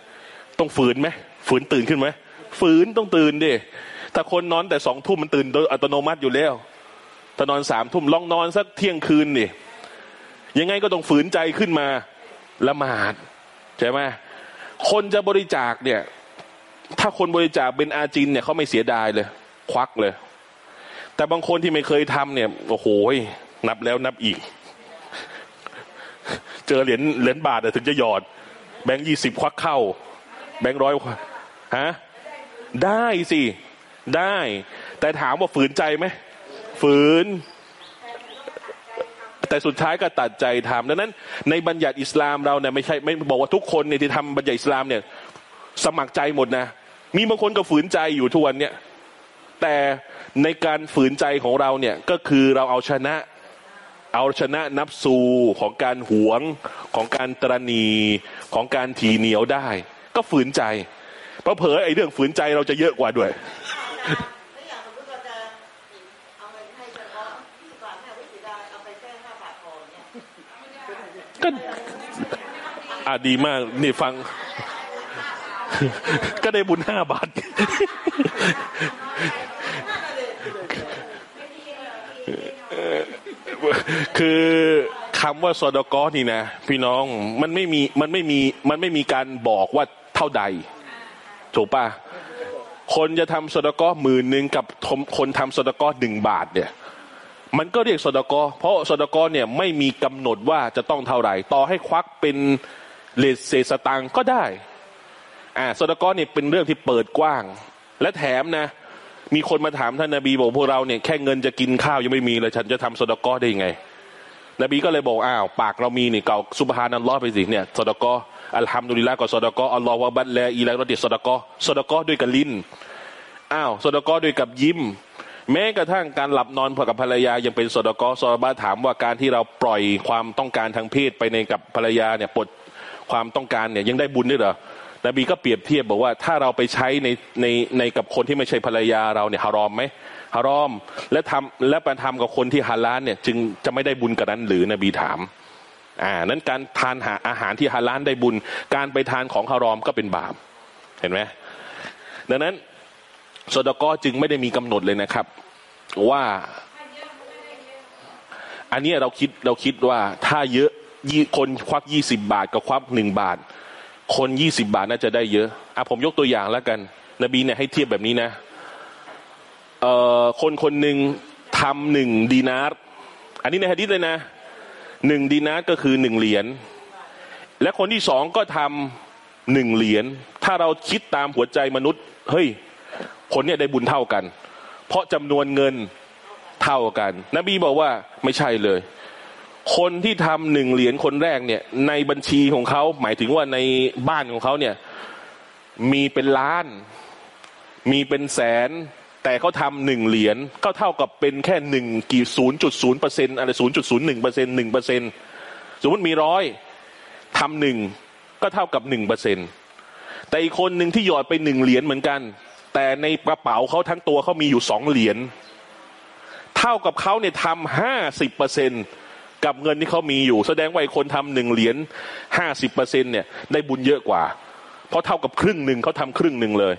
ต้องฝืนไหมฝืนตื่นขึ้นไหม ฝืนต้องตื่นดิถ้าคนนอนแต่สองทุ่มมันตื่นโดยอัตโนมัติอยู่แล้วถ้านอนสามทุ่มลองนอนสักเที่ยงคืนดิยังไงก็ต้องฝืนใจขึ้นมาละหมาดใช่ไหมคนจะบริจาคเนี่ย ถ้าคนบริจาคเป็นอาจินเนี่ยเขาไม่เสียดายเลย ควักเลย แต่บางคนที่ไม่เคยทำเนี่ยโอ้โหนับแล้วนับอีก เจอเหรียญเหรียญบาทถึงจะหยอด แบงค์ยี่สิบควักเข้า แบงค์ร้อยฮะ ได้สิ ได้ แต่ถามว่าฝืนใจไหมฝืน แต่สุดท้ายก็ตัดใจทำดังนั้น ในบัญญัติอิสลามเราเนี่ยไม่ใช่ไม่บอกว่าทุกคนเนี่ยที่ทำบัญญัติอิสลามเนี่ย สมัครใจหมดนะ มีบางคนก็ฝืนใจอยู่ทุกวันเนี่ยแต่ในการฝืนใจของเราเนี่ยก็คือเราเอาชนะ เอาชนะนับสูของการหวงของการตรณีของการทีเหนียวได้ ก็ฝืนใจ เพราะเผลอไอ้เรื่องฝืนใจเราจะเยอะกว่าด้วยแล้วอย่างสมมติเราจะเอาเงินให้เฉพาะที่บาทแม่วิสิดาเอาไปแค่ห้าบาทพอเนี่ยก็อะดีมาก นี่ฟัง ก็ได้บุญห้าบาท คือคำว่าสอดกอนี่นะ พี่น้องมันไม่มีมันไม่มีมันไม่มีการบอกว่าเท่าใด ถูกปะคนจะทำสดกอหมื่นหนึ่งกับคนทำสดกอหนึ่งบาทเนี่ย มันก็เรียกสดกอเพราะสดกอเนี่ยไม่มีกำหนดว่าจะต้องเท่าไหร่ ต่อให้ควักเป็นเลสเศษสตังก็ได้ อ่าสดกอเนี่ยเป็นเรื่องที่เปิดกว้าง และแถมนะ มีคนมาถามท่านนาบีบอกพวกเราเนี่ยแค่เงินจะกินข้าวยังไม่มีเลย ฉันจะทำสดกอได้ยังไง นบีก็เลยบอกอ้าวปากเรามีนี่เก่าสุบฮานัลลอฮ์ไปสิเนี่ยสดกอ อัลฮัมดุลิลละก็สดกออัลลอฮฺวะบัดแลอีล้วติสดกอสดกอด้วยกับลิ้นอ้าวสดกอด้วยกับยิ้ม แม้กระทั่งการหลับนอนพอกับภรรยายังเป็นสดกอซอบาถามว่าการที่เราปล่อยความต้องการทางเพศไปในกับภรรยาเนี่ยปลดความต้องการเนี่ยยังได้บุญด้วยเหรอนบีก็เปรียบเทียบบอกว่าถ้าเราไปใช้ในในในกับคนที่ไม่ใช่ภรรยาเราเนี่ยฮารอมไหมฮารอมและทำและไปทำกับคนที่ฮาลาลเนี่ยจึงจะไม่ได้บุญกับนั้นหรือนบีถาม อ่านั้นการทานหาอาหารที่ฮาลาลได้บุญ การไปทานของฮารอมก็เป็นบาปเห็นไหมดังนั้นสดกอจึงไม่ได้มีกำหนดเลยนะครับ ว่า อันนี้เราคิดเราคิดว่าถ้าเยอะยี่คนควักยี่สิบาทกับควักหนึ่งบาท คนยี่สิบาทน่าจะได้เยอะอะผมยกตัวอย่างแล้วกัน นบีเนี่ยให้เทียบแบบนี้นะเอ่อคนคนหนึ่งทำหนึ่งดีนาร์อันนี้ในฮะดิษเลยนะ หนึ่งดีนาร์ก็คือหนึ่งเหรียญและคนที่สองก็ทำหนึ่งเหรียญถ้าเราคิดตามหัวใจมนุษย์ เฮ้ย คนเนี้ยได้บุญเท่ากัน เพราะจำนวนเงินเท่ากัน นบีบอกว่าไม่ใช่เลย คนที่ทำหนึ่งเหรียญคนแรกเนี่ย ในบัญชีของเขาหมายถึงว่าในบ้านของเขาเนี่ย มีเป็นล้าน มีเป็นแสน แต่เขาทำหนึ่งเหรียญก็เท่ากับเป็นแค่หนึ่งกี่ศูนย์จุดศูนย์เปอร์เซ็นอะไรศูนย์จุดศูนย์หนึ่งเปอร์เซ็นหนึ่งเปอร์เซ็นสมมติมีร้อยทำหนึ่งก็เท่ากับหนึ่งเปอร์เซ็นแต่อีกคนหนึ่งที่หยอดไปหนึ่งเหรียญเหมือนกัน แต่ในกระเป๋าเขาทั้งตัวเขามีอยู่สองเหรียญเท่ากับเขาเนี่ยทำห้าสิบเปอร์เซ็นกับเงินที่เขามีอยู่ แสดงว่าไอ้คนทำหนึ่งเหรียญห้าสิบเปอร์เซ็นเนี่ยได้บุญเยอะกว่า เพราะเท่ากับครึ่งหนึ่งเขาทำครึ่งหนึ่งเลย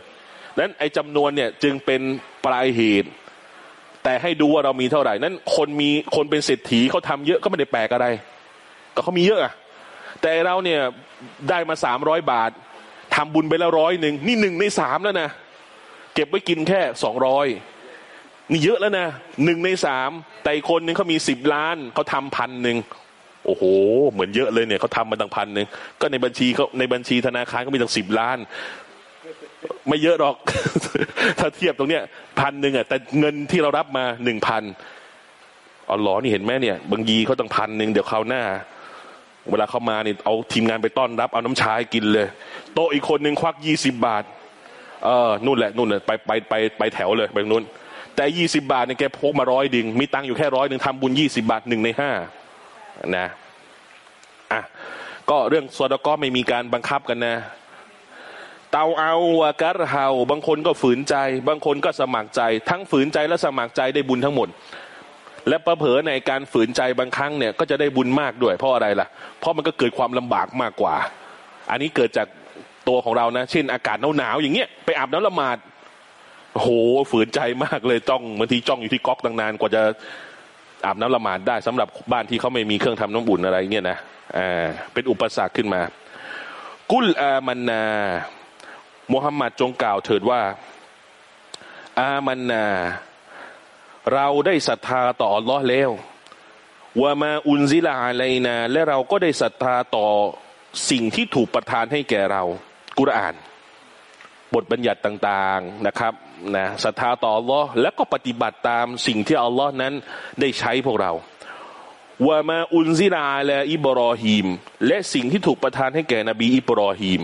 นั้นไอ้จำนวนเนี่ยจึงเป็นปลายเหตุ แต่ให้ดูว่าเรามีเท่าไหร่ นั้นคนมีคนเป็นเศรษฐีเขาทำเยอะก็ไม่ได้แปลกอะไร ก็เขามีเยอะอะแต่เราเนี่ยได้มาสามร้อยบาททำบุญไปแล้วร้อยหนึ่งนี่หนึ่งในสามแล้วนะเก็บไว้กินแค่สองร้อยนี่เยอะแล้วนะหนึ่งในสามแต่อีกคนนึงเขามีสิบล้านเขาทำพันหนึ่งโอ้โห เหมือนเยอะเลยเนี่ยเขาทำมาตั้งพันหนึ่งก็ในบัญชีเขาในบัญชีธนาคารก็มีตั้งสิบล้าน ไม่เยอะหรอก ถ้าเทียบตรงเนี้ยพันหนึ่งอะแต่เงินที่เรารับมาหนึ่งพันอ๋อหรอนี่เห็นไหมเนี่ย บางยีเขาตั้งพันหนึ่งเดี๋ยวคราวหน้า เวลาเขามาเนี่ยเอาทีมงานไปต้อนรับ เอาน้ำชาให้กินเลย โต๊ะอีกคนหนึ่งควักยี่สิบบาท เออนู่นแหละนู่นเลยไปไปไปไปแถวเลยไปนู้น แต่ยี่สิบาทเนี่ยแกพกมาร้อยดิงมีตังค์อยู่แค่ร้อยหนึ่งทำบุญยี่สิบาทหนึ่งในห้านะอะก็เรื่องสวดก็ไม่มีการบังคับกันนะ เตาเอาวากัรเฮาบางคนก็ฝืนใจ บางคนก็สมัครใจ ทั้งฝืนใจและสมัครใจได้บุญทั้งหมด และประเผลอในการฝืนใจบางครั้งเนี่ยก็จะได้บุญมากด้วย เพราะอะไรล่ะ เพราะมันก็เกิดความลำบากมากกว่า อันนี้เกิดจากตัวของเรานะ เช่น อากาศหนาวๆอย่างเงี้ยไปอาบน้ำละหมาดโหฝืนใจมากเลยจ้องบางทีจ้องอยู่ที่ก๊อกตั้งนานกว่าจะอาบน้ำละหมาดได้สำหรับบ้านที่เขาไม่มีเครื่องทำน้ำอุ่นอะไรเงี้ยนะอ่าเป็นอุปสรรคขึ้นมา กุลอามันนา มุฮัมมัดจงกล่าวเถิดว่า อามันนา เราได้ศรัทธาต่ออัลลอฮ์แล้วว่ามาอุนซิลาอะไรนา และเราก็ได้ศรัทธาต่อสิ่งที่ถูกประทานให้แก่เรา กุรอาน บทบัญญัติต่างๆนะครับนะศรัทธาต่ออัลลอฮ์แล้วก็ปฏิบัติตามสิ่งที่อัลลอฮ์นั้นได้ใช้พวกเราว่ามาอุนซิลาและอิบรอฮีม และสิ่งที่ถูกประทานให้แก่นบีอิบรอฮีม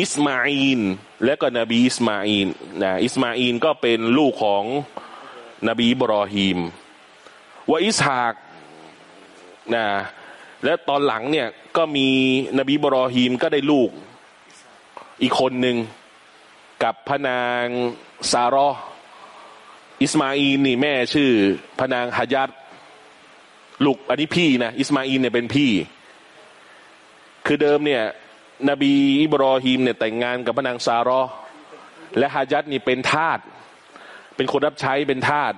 อิสมาอีนและก็นบีอิสมาอีนนะอิสมาอีนก็เป็นลูกของนบีบรอฮีมว่าอิสฮากนะและตอนหลังเนี่ยก็มีนบีบรอฮีมก็ได้ลูกอีกคนหนึ่งกับพระนางซารออิสมาอีนนี่แม่ชื่อพระนางฮะยัดลูกอันนี้พี่นะอิสมาอีนเนี่ยเป็นพี่ คือเดิมเนี่ย นบีอิบรอฮีมเนี่ยแต่งงานกับพระนางซารอ และฮะยัดนี่เป็นทาสเป็นคนรับใช้เป็นทาส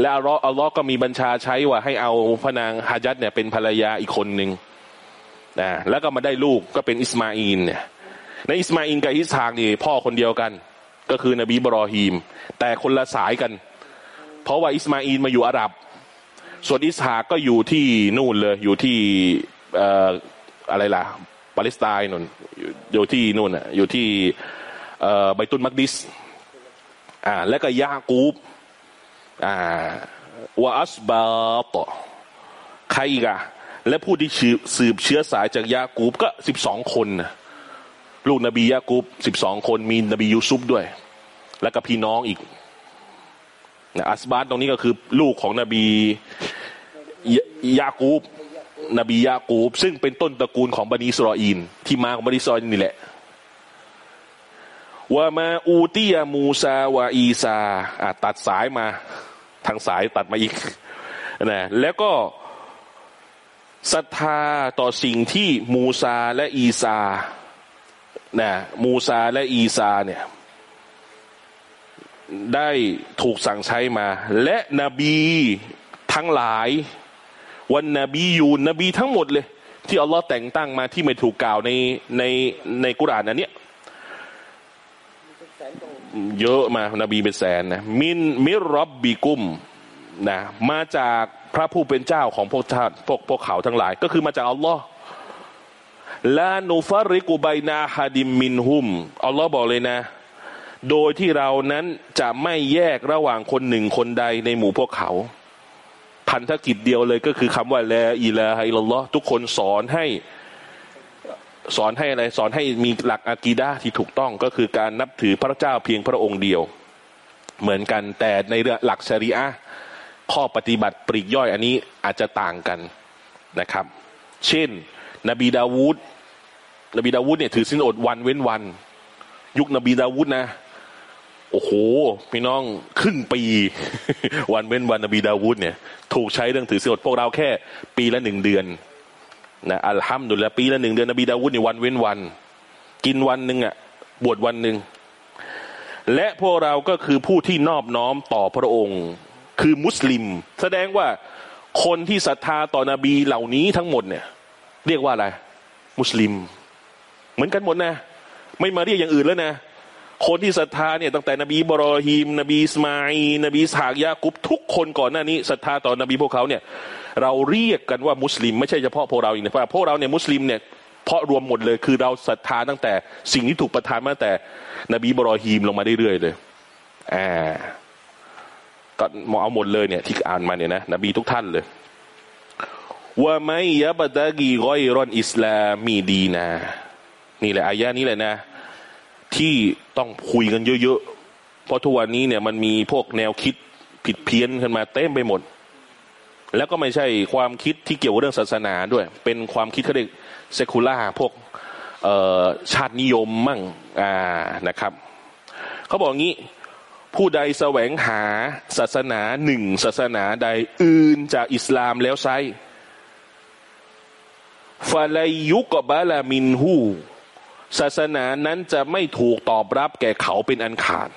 และอัลลอฮ์อัลลอฮ์ก็มีบัญชาใช้ว่าให้เอาพระนางฮะยัดเนี่ยเป็นภรรยาอีกคนหนึ่งนะแล้วก็มาได้ลูกก็เป็นอิสมาอีลเนี่ยในอิสมาอีลกับอิสฮากนี่พ่อคนเดียวกัน ก็คือนบีอิบรอฮีม แต่คนละสายกัน เพราะว่าอิสมาอีลมาอยู่อาหรับ ส่วนอิสฮากก็อยู่ที่นู่นเลยอยู่ที่เอ่ออะไรล่ะ ปาเลสไตน์นู่นอยู่ที่นู่นอะอยู่ที่ไบตุนมักดิสอ่าแล้วก็ยากูบอ่าوالأسباط ใครอีกอะและผู้ที่สืบเชื้อสายจากยากูบก็สิบสองคนนะลูกนบียากูบสิบสองคนมีนบียูซุฟด้วย แล้วก็พี่น้องอีกนะ أسباط ตรงนี้ก็คือลูกของนบียากูบ นบียากูบ ซึ่งเป็นต้นตระกูลของบนีอิสรออีล ที่มาของบันิอิสรออีนนี่แหละว่ามาอูตียมูซาวาอีซาอะตัดสายมา ทางสายตัดมาอีกนะแล้วก็ศรัทธาต่อสิ่งที่มูซาและอีซานะมูซาและอีซาเนี่ยได้ถูกสั่งใช้มา และนบีทั้งหลาย วันนบียูนนบีทั้งหมดเลย ที่อัลลอฮ์แต่งตั้งมาที่ไม่ถูกกล่าวในในในกุรานอันเนี้ยเยอะมานบีเป็นแสนนะมินมิรับบิกุมนะมาจากพระผู้เป็นเจ้าของพวกท่านพวกพวกเขาทั้งหลาย ก็คือมาจากอัลลอฮ์ลานูฟาริกุไบนาฮาดิมมินหุมอัลลอฮ์บอกเลยนะ โดยที่เรานั้นจะไม่แยกระหว่างคนหนึ่งคนใดในหมู่พวกเขา พันธกิจเดียวเลยก็คือคำว่าแลอีลาฮิลลอฮ์ทุกคนสอนให้สอนให้อะไรสอนให้มีหลักอะกีดะห์ที่ถูกต้องก็คือการนับถือพระเจ้าเพียงพระองค์เดียว เหมือนกันแต่ในเรื่องหลักชะรีอะฮ์ข้อปฏิบัติปลีกย่อยอันนี้อาจจะต่างกันนะครับ เช่น นบีดาวูดนบีดาวูดเนี่ยถือศีลอดวันเว้นวัน ยุคนบีดาวูดนะ โอ้โหพี่น้องครึ่งปี วันเว้นวันนบีดาวูดเนี่ย ถูกใช้เรื่องถือศีลอดพวกเราแค่ ปีละหนึ่งเดือนนะอัลฮัมดุลิลละปีละหนึ่งเดือนนบีดาวูดเนี่ยวันเว้นวัน กินวันหนึ่งอะบวชวันหนึ่งและพวกเราก็คือผู้ที่นอบน้อมต่อพระองค์ คือมุสลิม แสดงว่าคนที่ศรัทธาต่อนบีเหล่านี้ทั้งหมดเนี่ย เรียกว่าอะไร มุสลิม เหมือนกันหมดนะ ไม่มาเรียกอย่างอื่นแล้วนะ คนที่ศรัทธาเนี่ยตั้งแต่นบีบรอฮีม นบีสมาอีนบีสากยากุบทุกคนก่อนหน้านี้ศรัทธาต่อนบีพวกเขาเนี่ย เราเรียกกันว่ามุสลิม ไม่ใช่เฉพาะพวกเราอีกนะเพราะพวกเราเนี่ยมุสลิมเนี่ยเพราะรวมหมดเลยคือเราศรัทธาตั้งแต่สิ่งที่ถูกประทานมาตั้งแต่ นบีบรอฮีมลงมาเรื่อยๆเลยอ่าก็มองเอาหมดเลยเนี่ยที่อ่านมาเนี่ยนะนบีทุกท่านเลยว่าไม่ยะบดากีกอยรอนอิสลามีดีนานี่แหละอายะนี้แหละนะ ที่ต้องคุยกันเยอะๆ เพราะทุกวันนี้เนี่ยมันมีพวกแนวคิดผิดเพี้ยนขึ้นมาเต็มไปหมด แล้วก็ไม่ใช่ความคิดที่เกี่ยวกับเรื่องศาสนาด้วย เป็นความคิดเขาเรียกเซคูล่าพวกชาตินิยมมั่งอ่านะครับเขาบอกงี้ผู้ใดแสวงหาศาสนาหนึ่งศาสนาใดอื่นจากอิสลามแล้วไซฟาลายุกบาลามินหู ศาสนานั้นจะไม่ถูกตอบรับแก่เขาเป็นอันขาด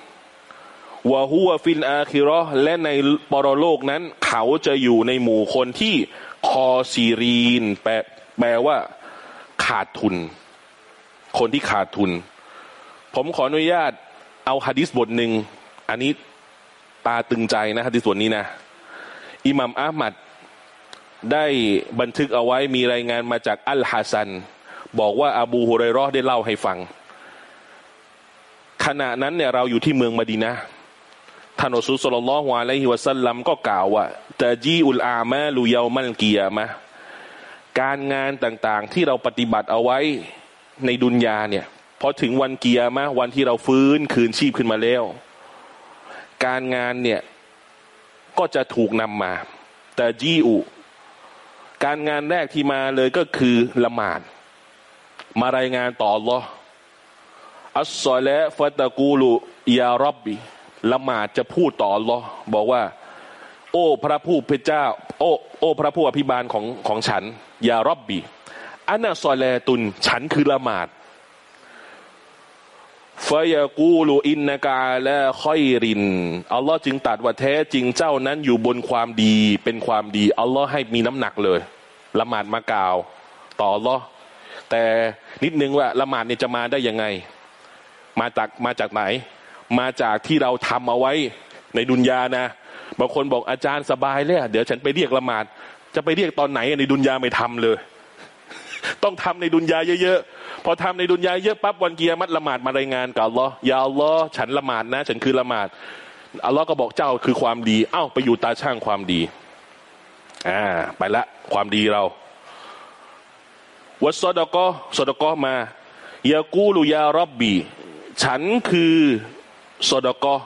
วะฮัวฟินอาคิรอและในปรโลกนั้น เขาจะอยู่ในหมู่คนที่คอซีรีน แปลแปลว่า ขาดทุน คนที่ขาดทุน ผมขออนุญาตเอาฮะดิษบทหนึ่ง อันนี้ตาตึงใจนะฮะดิษบทนี้นะอิหมัมอามัดได้บันทึกเอาไว้มีรายงานมาจากอัลฮัสัน บอกว่าอาบูฮุไรรอได้เล่าให้ฟัง ขณะนั้นเนี่ยเราอยู่ที่เมืองมดีนะท่านอัสุสลลอฮวาลัยฮิวะสัลลัมก็กล่าวว่าตะจีอุลอามาลุยามัลเกียมะการงานต่างๆที่เราปฏิบัติเอาไว้ในดุนยาเนี่ยพอถึงวันเกียร์มะวันที่เราฟื้นคืนชีพขึ้นมาแล้ว การงานเนี่ยก็จะถูกนำมา แต่จีอุ การงานแรกที่มาเลยก็คือละหมาด มารายงานต่อรออัสซอและฟัตะกูลุยารับบีละหมาดจะพูดต่อรอบอกว่า โอ้พระผู้เป็นเจ้า โอ้โอ้พระผู้อภิบาลของของฉันยารับบีอันน่ะซอแลตุน ฉันคือละหมาดฟยากูลูอินนากาและค่อยรินอัลลอฮ์จึงตัดว่าแท้จริงเจ้านั้นอยู่บนความดีเป็นความดีอัลลอฮ์ให้มีน้ำหนักเลย ละหมาดมากล่าว ต่ออัลลอฮ์แต่ นิดนึงว่าละหมาดเนี่ยจะมาได้ยังไง มาจากมาจากไหน มาจากที่เราทำเอาไว้ในดุนยานะบางคนบอกอาจารย์สบายเลยเดี๋ยวฉันไปเรียกละหมาด จะไปเรียกตอนไหนในดุนยาไม่ทำเลย ต้องทำในดุนยาเยอะๆพอทำในดุนยาเยอะปั๊บวันเกียรมัดละหมาดมารายงานกับอัลลอฮ์ยาอัลลอฮ์ฉันละหมาดนะ ฉันคือละหมาดอัลลอฮ์ก็บอกเจ้าคือความดี เอ้าไปอยู่ตาช่างความดี อ่า ไปละ ความดีเรา วัดซอดกอซอดกอมายากูลุยารับบีฉันคือซอดกอ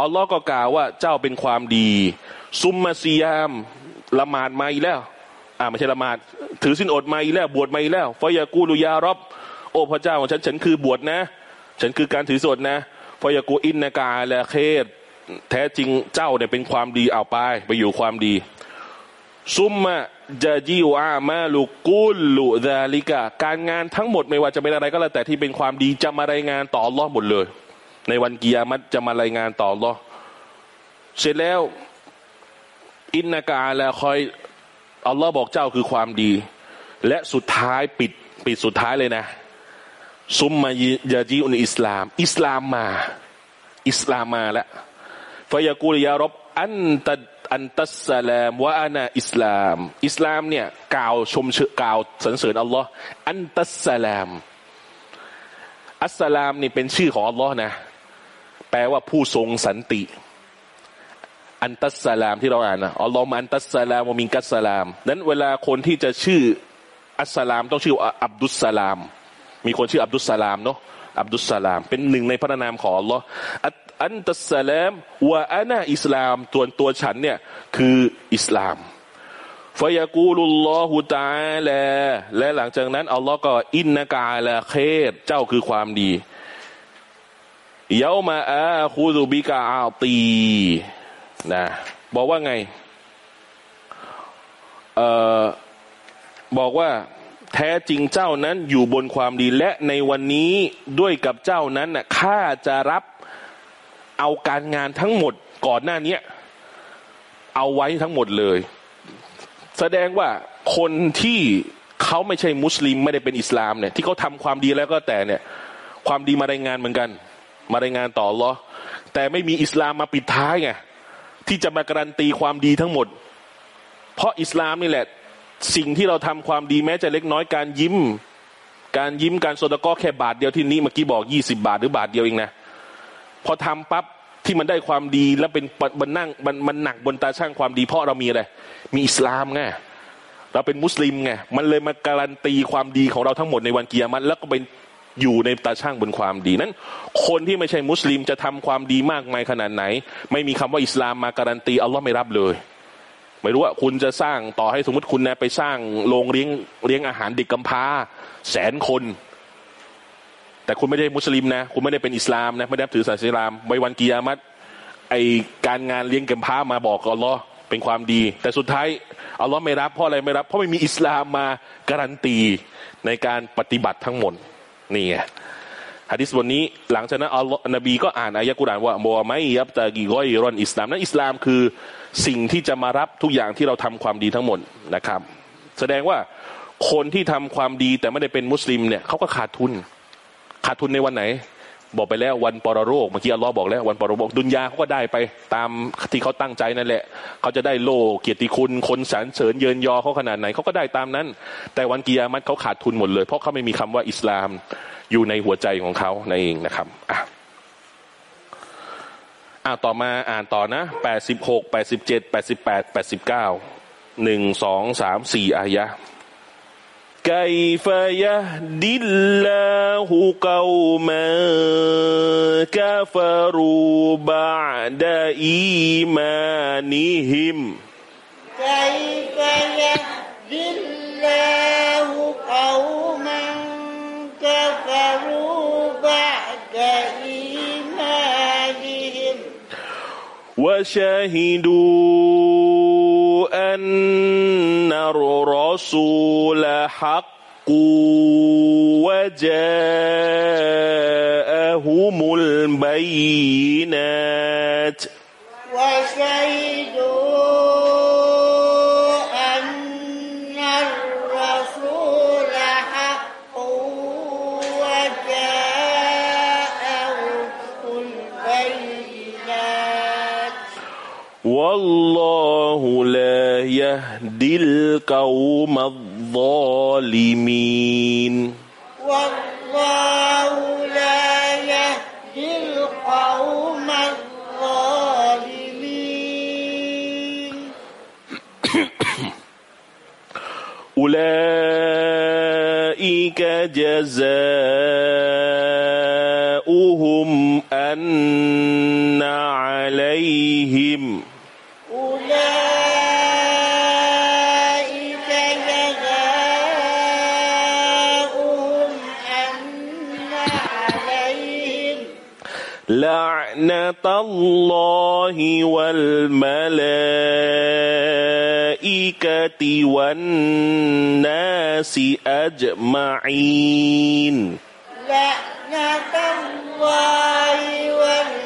อัลลอฮ์ก็กล่าวว่าเจ้าเป็นความดี ซุมมาซียามละหมาดมาอีกแล้วอ่าไม่ใช่ละหมาด ถือสินอดมาอีกแล้ว บวชมาอีกแล้วฟอยากูลุยารอบโอ้พระเจ้าของฉันฉันคือบวชนะ ฉันคือการถือสดนะฟอยากูอินนากาและเคสแท้จริงเจ้าเนี่ยเป็นความดีเอาไป ไปอยู่ความดี ซุมมา จะจิวอามาลูกุลลุดาลิกะการงานทั้งหมดไม่ว่าจะเป็นอะไรก็แล้วแต่ที่เป็นความดีจะมารายงานต่อรอหมดเลย ในวันกิยามัตจะมารายงานต่อรอเสร็จแล้ว อินนากาแล้วคอยอัลลอฮ์บอกเจ้าคือความดี และสุดท้ายปิดปิดสุดท้ายเลยนะ ซุมมายาจีอุนอิสลาม อิสลามมา อิสลามมาแล้วฟยากูลยารบอันตัด อันตัสสลามวะอานาอิสลาม อิสลามเนี่ยกล่าวชมเชกล่าวสรรเสริญอัลลอฮ์อันตัสสลาม อัสสลามนี่เป็นชื่อของอัลลอฮ์นะ แปลว่าผู้ทรงสันติ อันตัสสลามที่เราอ่านนะอัลลอฮ์อันตัสสลามวมิงกัสสลาม นั้นเวลาคนที่จะชื่ออัสสลามต้องชื่ออับดุสสลาม มีคนชื่ออับดุสสลามเนาะอับดุสสลาม เป็นหนึ่งในพระนามของอัลลอฮ์อั อันตัสลามวะอานาอิสลามตัวตัวฉันเนี่ยคืออิสลามฟยากูลุลลอฮุตาลาและหลังจากนั้นอัลลอฮ์ก็อินนากาลาเคสเจ้าคือความดีเยามาอาคูซุบิกาอาตีนะบอกว่าไงเอ่อบอกว่าแท้จริงเจ้านั้นอยู่บนความดีและในวันนี้ด้วยกับเจ้านั้นน่ะข้าจะรับ เอาการงานทั้งหมดก่อนหน้านี้เอาไว้ทั้งหมดเลย แสดงว่าคนที่เขาไม่ใช่มุสลิมไม่ได้เป็นอิสลามเนี่ยที่เขาทำความดีแล้วก็แต่เนี่ย ความดีมารายงานเหมือนกัน มารายงานต่อหรอแต่ไม่มีอิสลามมาปิดท้ายไงที่จะมาการันตีความดีทั้งหมด เพราะอิสลามนี่แหละ สิ่งที่เราทำความดีแม้จะเล็กน้อยการยิ้ม การยิ้มการโซดาก็แค่บาทเดียวที่นี้เมื่อกี้บอกยี่สิบาทหรือบาทเดียวเองนะ พอทำปั๊บที่มันได้ความดีแล้วเป็นมันนั่งมันมันหนักบนตาช่างความดี เพราะเรามีอะไรมีอิสลามไงเราเป็นมุสลิมไงมันเลยมาการันตีความดีของเราทั้งหมดในวันเกียรติแล้วก็เป็นอยู่ในตาช่างบนความดีนั้น คนที่ไม่ใช่มุสลิมจะทำความดีมากมายขนาดไหน ไม่มีคำว่าอิสลามมาการันตีอัลลอฮ์ไม่รับเลย ไม่รู้ว่าคุณจะสร้างต่อให้สมมติคุณนะไปสร้างโรงเลี้ยงเลี้ยงอาหารเด็กกำพร้า แสนคน แต่คุณไม่ได้มุสลิมนะ คุณไม่ได้เป็นอิสลามนะ ไม่ได้ถือศาสนาอิสลามไว้วันกิยามัตไอการงานเลี้ยงเกำพร้ามาบอกอัลลอฮ์เป็นความดี แต่สุดท้ายอัลลอฮ์ไม่รับเพราะอะไรไม่รับ เพราะไม่มีอิสลามมาการันตีในการปฏิบัติทั้งหมดนี่ไงฮะดิษบทนี้หลังจากนั้นอัลลอฮ์นบีก็อ่านอายะกุรานว่าโมไม่ยับตะกีกอยรอนอิสลามนั้นอิสลามคือสิ่งที่จะมารับทุกอย่างที่เราทำความดีทั้งหมดนะครับ แสดงว่าคนที่ทำความดีแต่ไม่ได้เป็นมุสลิมเนี่ยเขาก็ขาดทุน ขาดทุนในวันไหน บอกไปแล้ววันปรโรคเมื่อกี้อัลลอฮ์บอกแล้ววันปรโรคดุนยาเขาก็ได้ไปตามที่เขาตั้งใจนั่นแหละ เขาจะได้โลเกียรติคุณคนสรรเสริญเยินยอเขาขนาดไหนเขาก็ได้ตามนั้น แต่วันกิยามัตเขาขาดทุนหมดเลย เพราะเขาไม่มีคำว่าอิสลามอยู่ในหัวใจของเขานั่นเองนะครับอะอ่าต่อมาอ่านต่อนะแปดสิบหกแปดสิบเจ็ดแปดสิบแปดแปดสิบเก้าหนึ่งสองสามสี่อายะ كيف يهدي الله قوما كفروا بعد إيمانهم؟ كيف يهدي الله قوما كفروا بعد إيمانهم؟ وشهدوا أن الرسول حق وجاءهم البينات. وشهدوا والله لا يهدي القوم الظالمين. والله لا يهدي القوم الظالمين. أولئك جزاؤهم أن عليهم لعنة الله والملائكة والناس أجمعين. لعنة الله والملائكة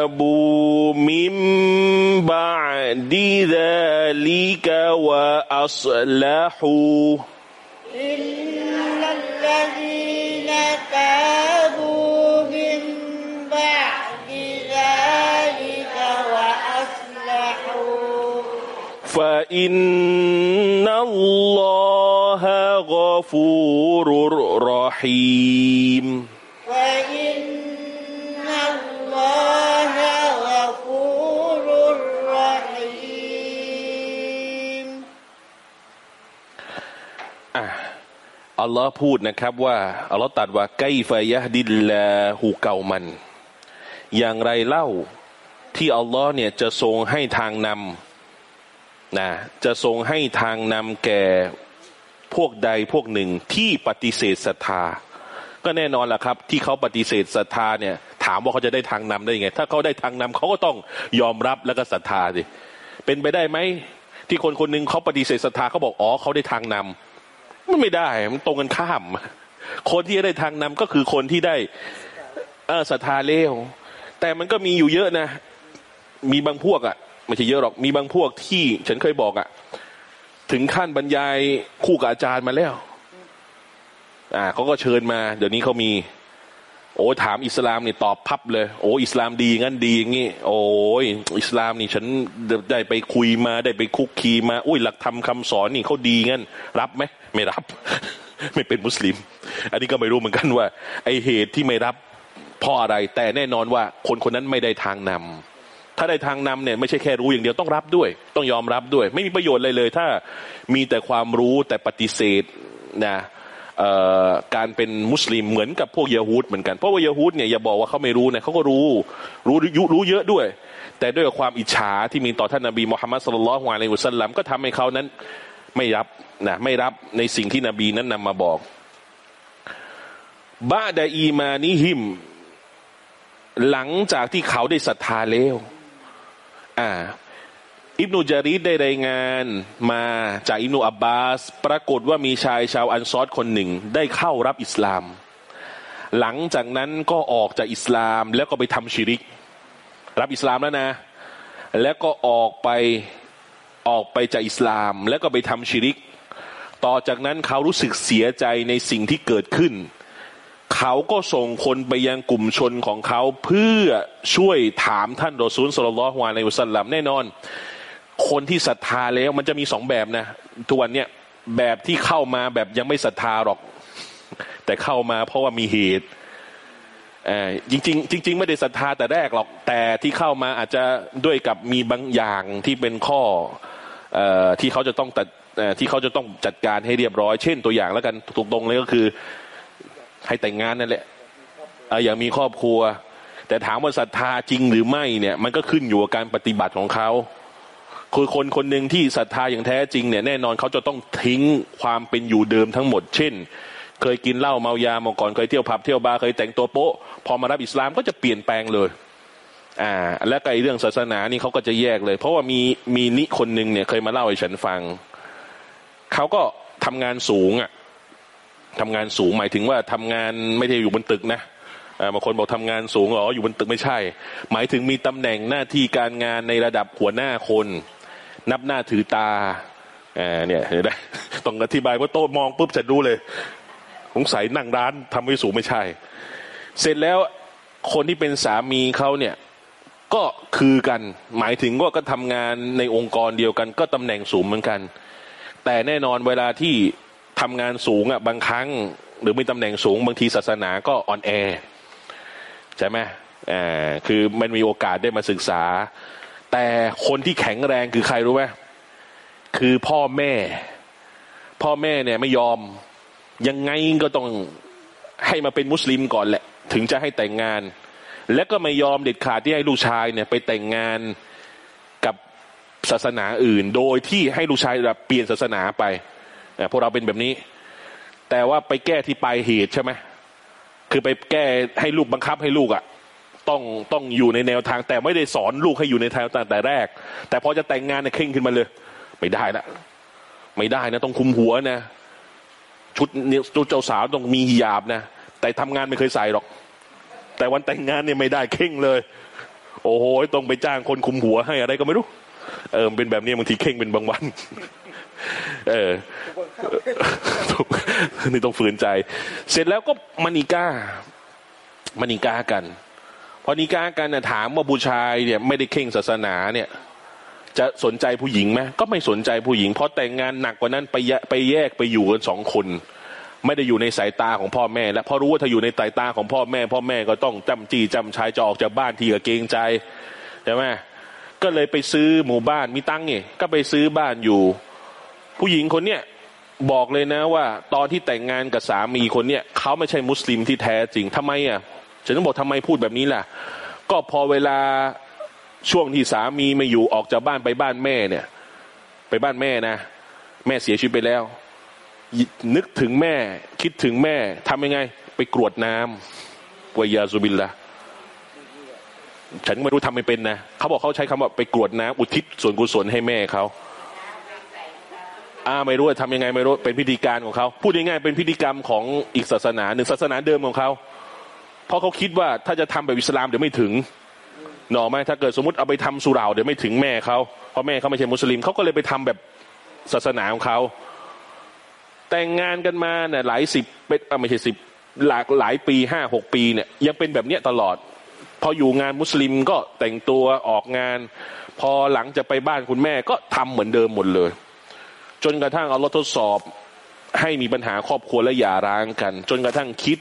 تابوا من بعد ذلك وأصلحوا إلا الذين تابوا من بعد ذلك وأصلحوا فإن الله غفور رحيم อัลลอฮ์พูดนะครับว่าอัลลอฮ์ตรัดว่าไกฟยะดิลลาหูเก่ามัน อย่างไรเล่าที่อัลลอฮ์เนี่ยจะทรงให้ทางนำนะจะทรงให้ทางนำแก่พวกใดพวกหนึ่งที่ปฏิเสธศรัทธา ก็แน่นอนแหละครับ ที่เขาปฏิเสธศรัทธาเนี่ย ถามว่าเขาจะได้ทางนำได้ยังไง ถ้าเขาได้ทางนำเขาก็ต้องยอมรับแล้วก็ศรัทธาสิเป็นไปได้ไหมที่คนคนหนึ่งเขาปฏิเสธศรัทธาเขาบอกอ๋อเขาได้ทางนำ มันไม่ได้ มันตรงกันข้าม คนที่จะได้ทางนำก็คือคนที่ได้ เออศรัทธาเลวแต่มันก็มีอยู่เยอะนะ มีบางพวกอะ่ะไม่ใช่เยอะหรอก มีบางพวกที่ฉันเคยบอกอะ่ะ ถึงขั้นบรรยายคู่กับอาจารย์มาแล้ว อ่าเขาก็เชิญมา เดี๋ยวนี้เขามี โอ้ถามอิสลามนี่ตอบพับเลย โอ้อิสลามดีงั้นดีอย่างงี้โอ้ยอิสลามนี่ฉันได้ไปคุยมาได้ไปคุกคีมาอุ้ยหลักธรรมคำสอนนี่เขาดีงั้น รับไหมไม่รับ ไม่เป็นมุสลิม อันนี้ก็ไม่รู้เหมือนกันว่า ไอเหตุที่ไม่รับเพราะอะไร แต่แน่นอนว่าคนคนนั้นไม่ได้ทางนำถ้าได้ทางนำเนี่ยไม่ใช่แค่รู้อย่างเดียวต้องรับด้วย ต้องยอมรับด้วย ไม่มีประโยชน์เลยเลย ถ้ามีแต่ความรู้แต่ปฏิเสธนะ การเป็นมุสลิมเหมือนกับพวกยาฮูดเหมือนกันเพราะว่ายาฮูดเนี่ยอย่าบอกว่าเขาไม่รู้นะเขาก็รู้รู้รู้รู้เยอะด้วย แต่ด้วยความอิจฉาที่มีต่อท่านนบีมุฮัมมัดสุลลัลฮวาอะลัยฮิวะสัลลัมก็ทำให้เขานั้นไม่รับนะไม่รับในสิ่งที่นบีนั้นนำมาบอกบาดาอีมานิฮิม หลังจากที่เขาได้ศรัทธาแล้ว อ่า อิบนุจารีดได้รายงานมาจากอิบนุอับบาส ปรากฏว่ามีชายชาวอันซอดคนหนึ่งได้เข้ารับอิสลาม หลังจากนั้นก็ออกจากอิสลามแล้วก็ไปทำชิริก รับอิสลามแล้วนะ แล้วก็ออกไปออกไปจากอิสลาม แล้วก็ไปทำชิริก ต่อจากนั้นเขารู้สึกเสียใจในสิ่งที่เกิดขึ้น เขาก็ส่งคนไปยังกลุ่มชนของเขาเพื่อช่วยถามท่านรอซูลสุลลัลลอฮุอะลัยฮิวะสัลลัมแน่นอน คนที่ศรัทธาแล้วมันจะมีสองแบบนะทุกวันเนี้ยแบบที่เข้ามาแบบยังไม่ศรัทธาหรอก แต่เข้ามาเพราะว่ามีเหตุเออจริงจริง ๆ ไม่ได้ศรัทธาแต่แรกหรอกแต่ที่เข้ามาอาจจะด้วยกับมีบางอย่างที่เป็นข้ออที่เขาจะต้องตัดที่เขาจะต้องจัดการให้เรียบร้อย เช่นตัวอย่างแล้วกันถูกตรงเลยก็คือ ให้แต่งงานนั่นแหละเอ่ออย่างมีครอบครัว แต่ถามว่าศรัทธาจริงหรือไม่เนี่ย มันก็ขึ้นอยู่กับการปฏิบัติของเขา คือคนคนหนึ่งที่ศรัทธาอย่างแท้จริงเนี่ยแน่นอนเขาจะต้องทิ้งความเป็นอยู่เดิมทั้งหมด เช่น เคยกินเหล้าเมายามาก่อนเคยเที่ยวผับเที่ยวบาร์เคยแต่งตัวโป๊ะพอมารับอิสลามก็จะเปลี่ยนแปลงเลยอ่าและก็ไอเรื่องศาสนานี่เขาก็จะแยกเลย เพราะว่ามีมีนิคนหนึ่งเนี่ยเคยมาเล่าให้ฉันฟังเขาก็ทำงานสูงอะทำงานสูงหมายถึงว่าทำงานไม่ได้อยู่บนตึกนะบางคนบอกทำงานสูงอ๋ออยู่บนตึกไม่ใช่ หมายถึงมีตำแหน่งหน้าที่การงานในระดับหัวหน้าคน นับหน้าถือตาเนี่ยเห็นไหมต้องอธิบายว่าโต๊ะมองปุ๊บจะรู้เลยสงสัยนั่งร้านทำไม่สูงไม่ใช่ เสร็จแล้วคนที่เป็นสามีเขาเนี่ยก็คือกันหมายถึงว่าก็ทำงานในองค์กรเดียวกัน ก็ตำแหน่งสูงเหมือนกัน แต่แน่นอนเวลาที่ทำงานสูงอะบางครั้ง หรือมีตำแหน่งสูง บางทีศาสนาก็อ่อนแอใช่ไหมอ่าคือมันมีโอกาสได้มาศึกษา แต่คนที่แข็งแรงคือใครรู้ไหมคือพ่อแม่ พ่อแม่เนี่ยไม่ยอม ยังไงก็ต้องให้มาเป็นมุสลิมก่อนแหละ ถึงจะให้แต่งงาน และก็ไม่ยอมเด็ดขาดที่ให้ลูกชายเนี่ย ไปแต่งงานกับศาสนาอื่น โดยที่ให้ลูกชายแบบเปลี่ยนศาสนาไปนะพวกเราเป็นแบบนี้ แต่ว่าไปแก้ที่ปลายเหตุใช่ไหมคือไปแก้ให้ลูกบังคับให้ลูกอะ่ะ ต้องต้องอยู่ในแนวทาง แต่ไม่ได้สอนลูกให้อยู่ในแนวทางแต่แรก แต่พอจะแต่งงานเนี่ยเคร่งขึ้นมาเลย ไม่ได้ละไม่ได้นะ ต้องคุมหัวนะ ชุดเนี่ยชุดเจ้าสาวต้องมีหิญาบนะ แต่ทำงานไม่เคยใส่หรอก แต่วันแต่งงานเนี่ยไม่ได้เข่งเลย โอ้โหต้องไปจ้างคนคุมหัวให้อะไรก็ไม่รู้ เออเป็นแบบนี้บางทีเข่งเป็นบางวันเออนี่ต้องฝืนใจ เสร็จแล้วก็มานิก้ามานิก้ากัน พอนิก้ากันนะถามว่าบูชายเนี่ยไม่ได้เข่งศาสนาเนี่ย จะสนใจผู้หญิงไหมก็ไม่สนใจผู้หญิงเพราะแต่งงานหนักกว่านั้นไปแยไปแยกไปอยู่กันสองคน ไม่ได้อยู่ในสายตาของพ่อแม่ และพราะรู้ว่าถ้าอยู่ในสายตาของพ่อแม่ พ่อแม่ก็ต้องจำจี้จำชายจะออกจากบ้านทีก็เกรงใจใช่ไหมก็เลยไปซื้อหมู่บ้านมีตังค์นี่ก็ไปซื้อบ้านอยู่ ผู้หญิงคนเนี้ยบอกเลยนะว่า ตอนที่แต่งงานกับสามีคนเนี้ยเขาไม่ใช่มุสลิมที่แท้จริงทำไมอะ ฉันต้องบอกทำไมพูดแบบนี้ล่ะ ก็พอเวลาช่วงที่สามีไม่อยู่ออกจากบ้านไปบ้านแม่เนี่ย ไปบ้านแม่นะ แม่เสียชีวิตไปแล้ว นึกถึงแม่ คิดถึงแม่ทำยังไง ไปกรวดน้ำวายาซุบิลละฉันไม่รู้ทำไม่เป็นนะเขาบอกเขาใช้คำว่าไปกรวดน้ำอุทิศส่วนกุศลให้แม่เขาอ่าไม่รู้ว่าทำยังไงไม่รู้เป็นพิธีการของเขา พูดง่ายๆเป็นพิธีกรรมของอีกศาสนาหนึ่งศาสนาเดิมของเขา เพราะเขาคิดว่าถ้าจะทำแบบอิสลามเดี๋ยวไม่ถึงหนอไหมถ้าเกิดสมมติเอาไปทำสุราเดี๋ยวไม่ถึงแม่เขาเพราะแม่เขาไม่ใช่มุสลิมเขาก็เลยไปทำแบบศาสนาของเขาแต่งงานกันมาเนี่ยหลายสิบเป็นไม่ใช่สิบหลากหลายปีห้าหกปีเนี่ยยังเป็นแบบเนี้ยตลอด พออยู่งานมุสลิมก็แต่งตัวออกงาน พอหลังจะไปบ้านคุณแม่ก็ทำเหมือนเดิมหมดเลย จนกระทั่งเอาลทดสอบให้มีปัญหาครอบครัวและหย่าร้างกัน จนกระทั่งคิด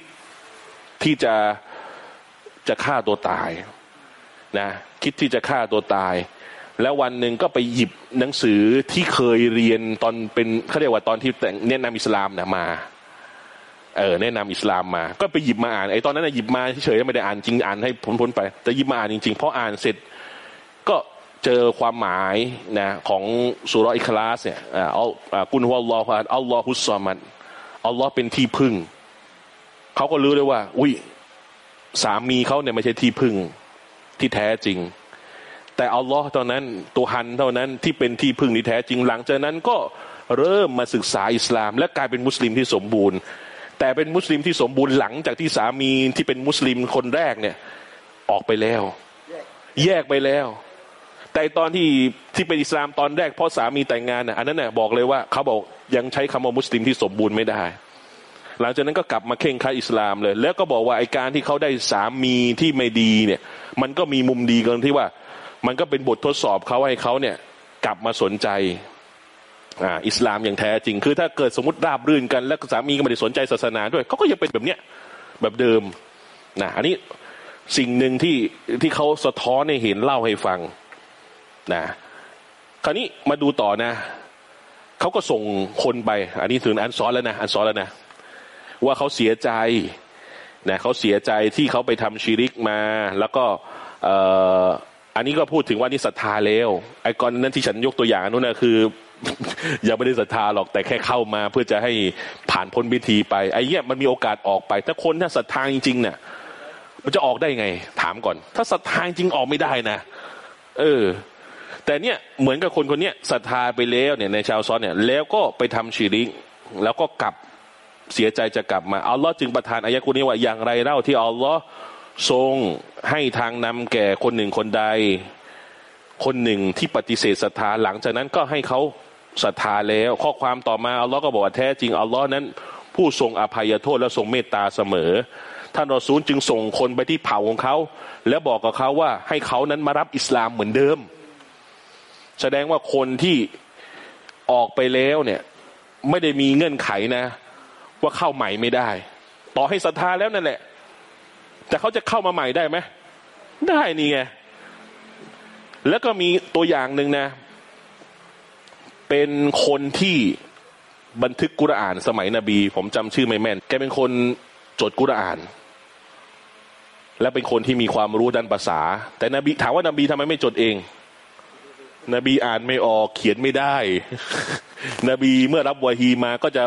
ที่จะจะฆ่าตัวตายนะคิดที่จะฆ่าตัวตาย แล้ววันหนึ่งก็ไปหยิบหนังสือที่เคยเรียนตอนเป็นเขาเรียกว่าตอนที่แต่งแนะนำอิสลามนะมาเออแนะนำอิสลามมา ก็ไปหยิบมาอ่านไอ้ตอนนั้นนะหยิบมาเฉยๆไม่ได้อ่านจริงอ่านให้พ้นๆไป แต่หยิบมาอ่านจริงๆเพราะอ่านเสร็จก็เจอความหมายนะของสุรอิคลาสเนี่ยอ่าอัลกุนฮุอัลลอฮฺอัลลอฮุสซามันอัลลอฮ์เป็นที่พึ่ง เขาก็รู้เลยว่า อุ้ยสามีเขาเนี่ยไม่ใช่ที่พึ่งที่แท้จริง แต่อัลลอฮ์ตอนนั้น ตัวฮันเท่านั้นที่เป็นที่พึ่งที่แท้จริง หลังจากนั้นก็เริ่มมาศึกษาอิสลาม และกลายเป็นมุสลิมที่สมบูรณ์ แต่เป็นมุสลิมที่สมบูรณ์หลังจากที่สามีที่เป็นมุสลิมคนแรกเนี่ย ออกไปแล้ว แยกไปแล้ว แต่ตอนที่ที่เป็นอิสลามตอนแรกพราะสามีแต่งงานน่ะอันนั้นน่ะบอกเลยว่าเขาบอกยังใช้คำว่ามุสลิมที่สมบูรณ์ไม่ได้ หลังจากนั้นก็กลับมาเข่งคัดอิสลามเลย แล้วก็บอกว่าไอการที่เขาได้สามีที่ไม่ดีเนี่ย มันก็มีมุมดีกันที่ว่า มันก็เป็นบททดสอบเขาให้เขาเนี่ย กลับมาสนใจอ่าอิสลามอย่างแท้จริง คือถ้าเกิดสมมติราบรื่นกัน แล้วสามีก็ไม่ได้สนใจศาสนาด้วยเขาก็ยังเป็นแบบเนี้ยแบบเดิมนะอันนี้สิ่งหนึ่งที่ที่เขาสะท้อนให้เห็นเล่าให้ฟังนะคราวนี้มาดูต่อนะเขาก็ส่งคนไป อันนี้ถึงอันซ้อนแล้วนะอันซ้อนแล้วนะ ว่าเขาเสียใจนะเขาเสียใจที่เขาไปทำชีริกมา แล้วก็อ,อันนี้ก็พูดถึงว่านี่ศรัทธาแล้วไอ้ก่อนนั้นที่ฉันยกตัวอย่างนู้นนะคือยังไม่ได้ศรัทธาหรอกแต่แค่เข้ามาเพื่อจะให้ผ่านพ้นพิธีไปไอ้เนี้ยมันมีโอกาสออกไป ถ้าคนถ้าศรัทธาจริงๆเนี่ยมันจะออกได้ไง ถามก่อน ถ้าศรัทธาจริงออกไม่ได้นะ เออ แต่เนี่ยเหมือนกับคนคนเนี้ยศรัทธาไปแล้วเนี่ยในชาวซอนเนี่ย แล้วก็ไปทำชีริกแล้วก็กลับ เสียใจจะกลับมาอัลลอฮ์จึงประทานอายะกุนี้ว่าอย่างไรเล่าที่อัลลอฮ์ทรงให้ทางนำแก่คนหนึ่งคนใด คนหนึ่งที่ปฏิเสธศรัทธาหลังจากนั้นก็ให้เขาศรัทธาแล้ว ข้อความต่อมาอัลลอฮ์ก็บอกว่าแท้จริงอัลลอฮ์นั้น ผู้ทรงอภัยโทษและทรงเมตตาเสมอท่านรอซูลจึงส่งคนไปที่เผ่าของเขา แล้วบอกกับเขาว่าให้เขานั้นมารับอิสลามเหมือนเดิม แสดงว่าคนที่ออกไปแล้วเนี่ย ไม่ได้มีเงื่อนไขนะ ว่าเข้าใหม่ไม่ได้ ต่อให้ศรัทธาแล้วนั่นแหละ แต่เขาจะเข้ามาใหม่ได้ไหมได้นี่ไงแล้วก็มีตัวอย่างหนึ่งนะ เป็นคนที่บันทึกกุรอานสมัยนบี ผมจำชื่อไม่แม่น แกเป็นคนจดกุรอาน และเป็นคนที่มีความรู้ด้านภาษา แต่นบีถามว่านบีทำไมไม่จดเอง นบีอ่านไม่ออกเขียนไม่ได้ นบีเมื่อรับวะฮีมาก็จะ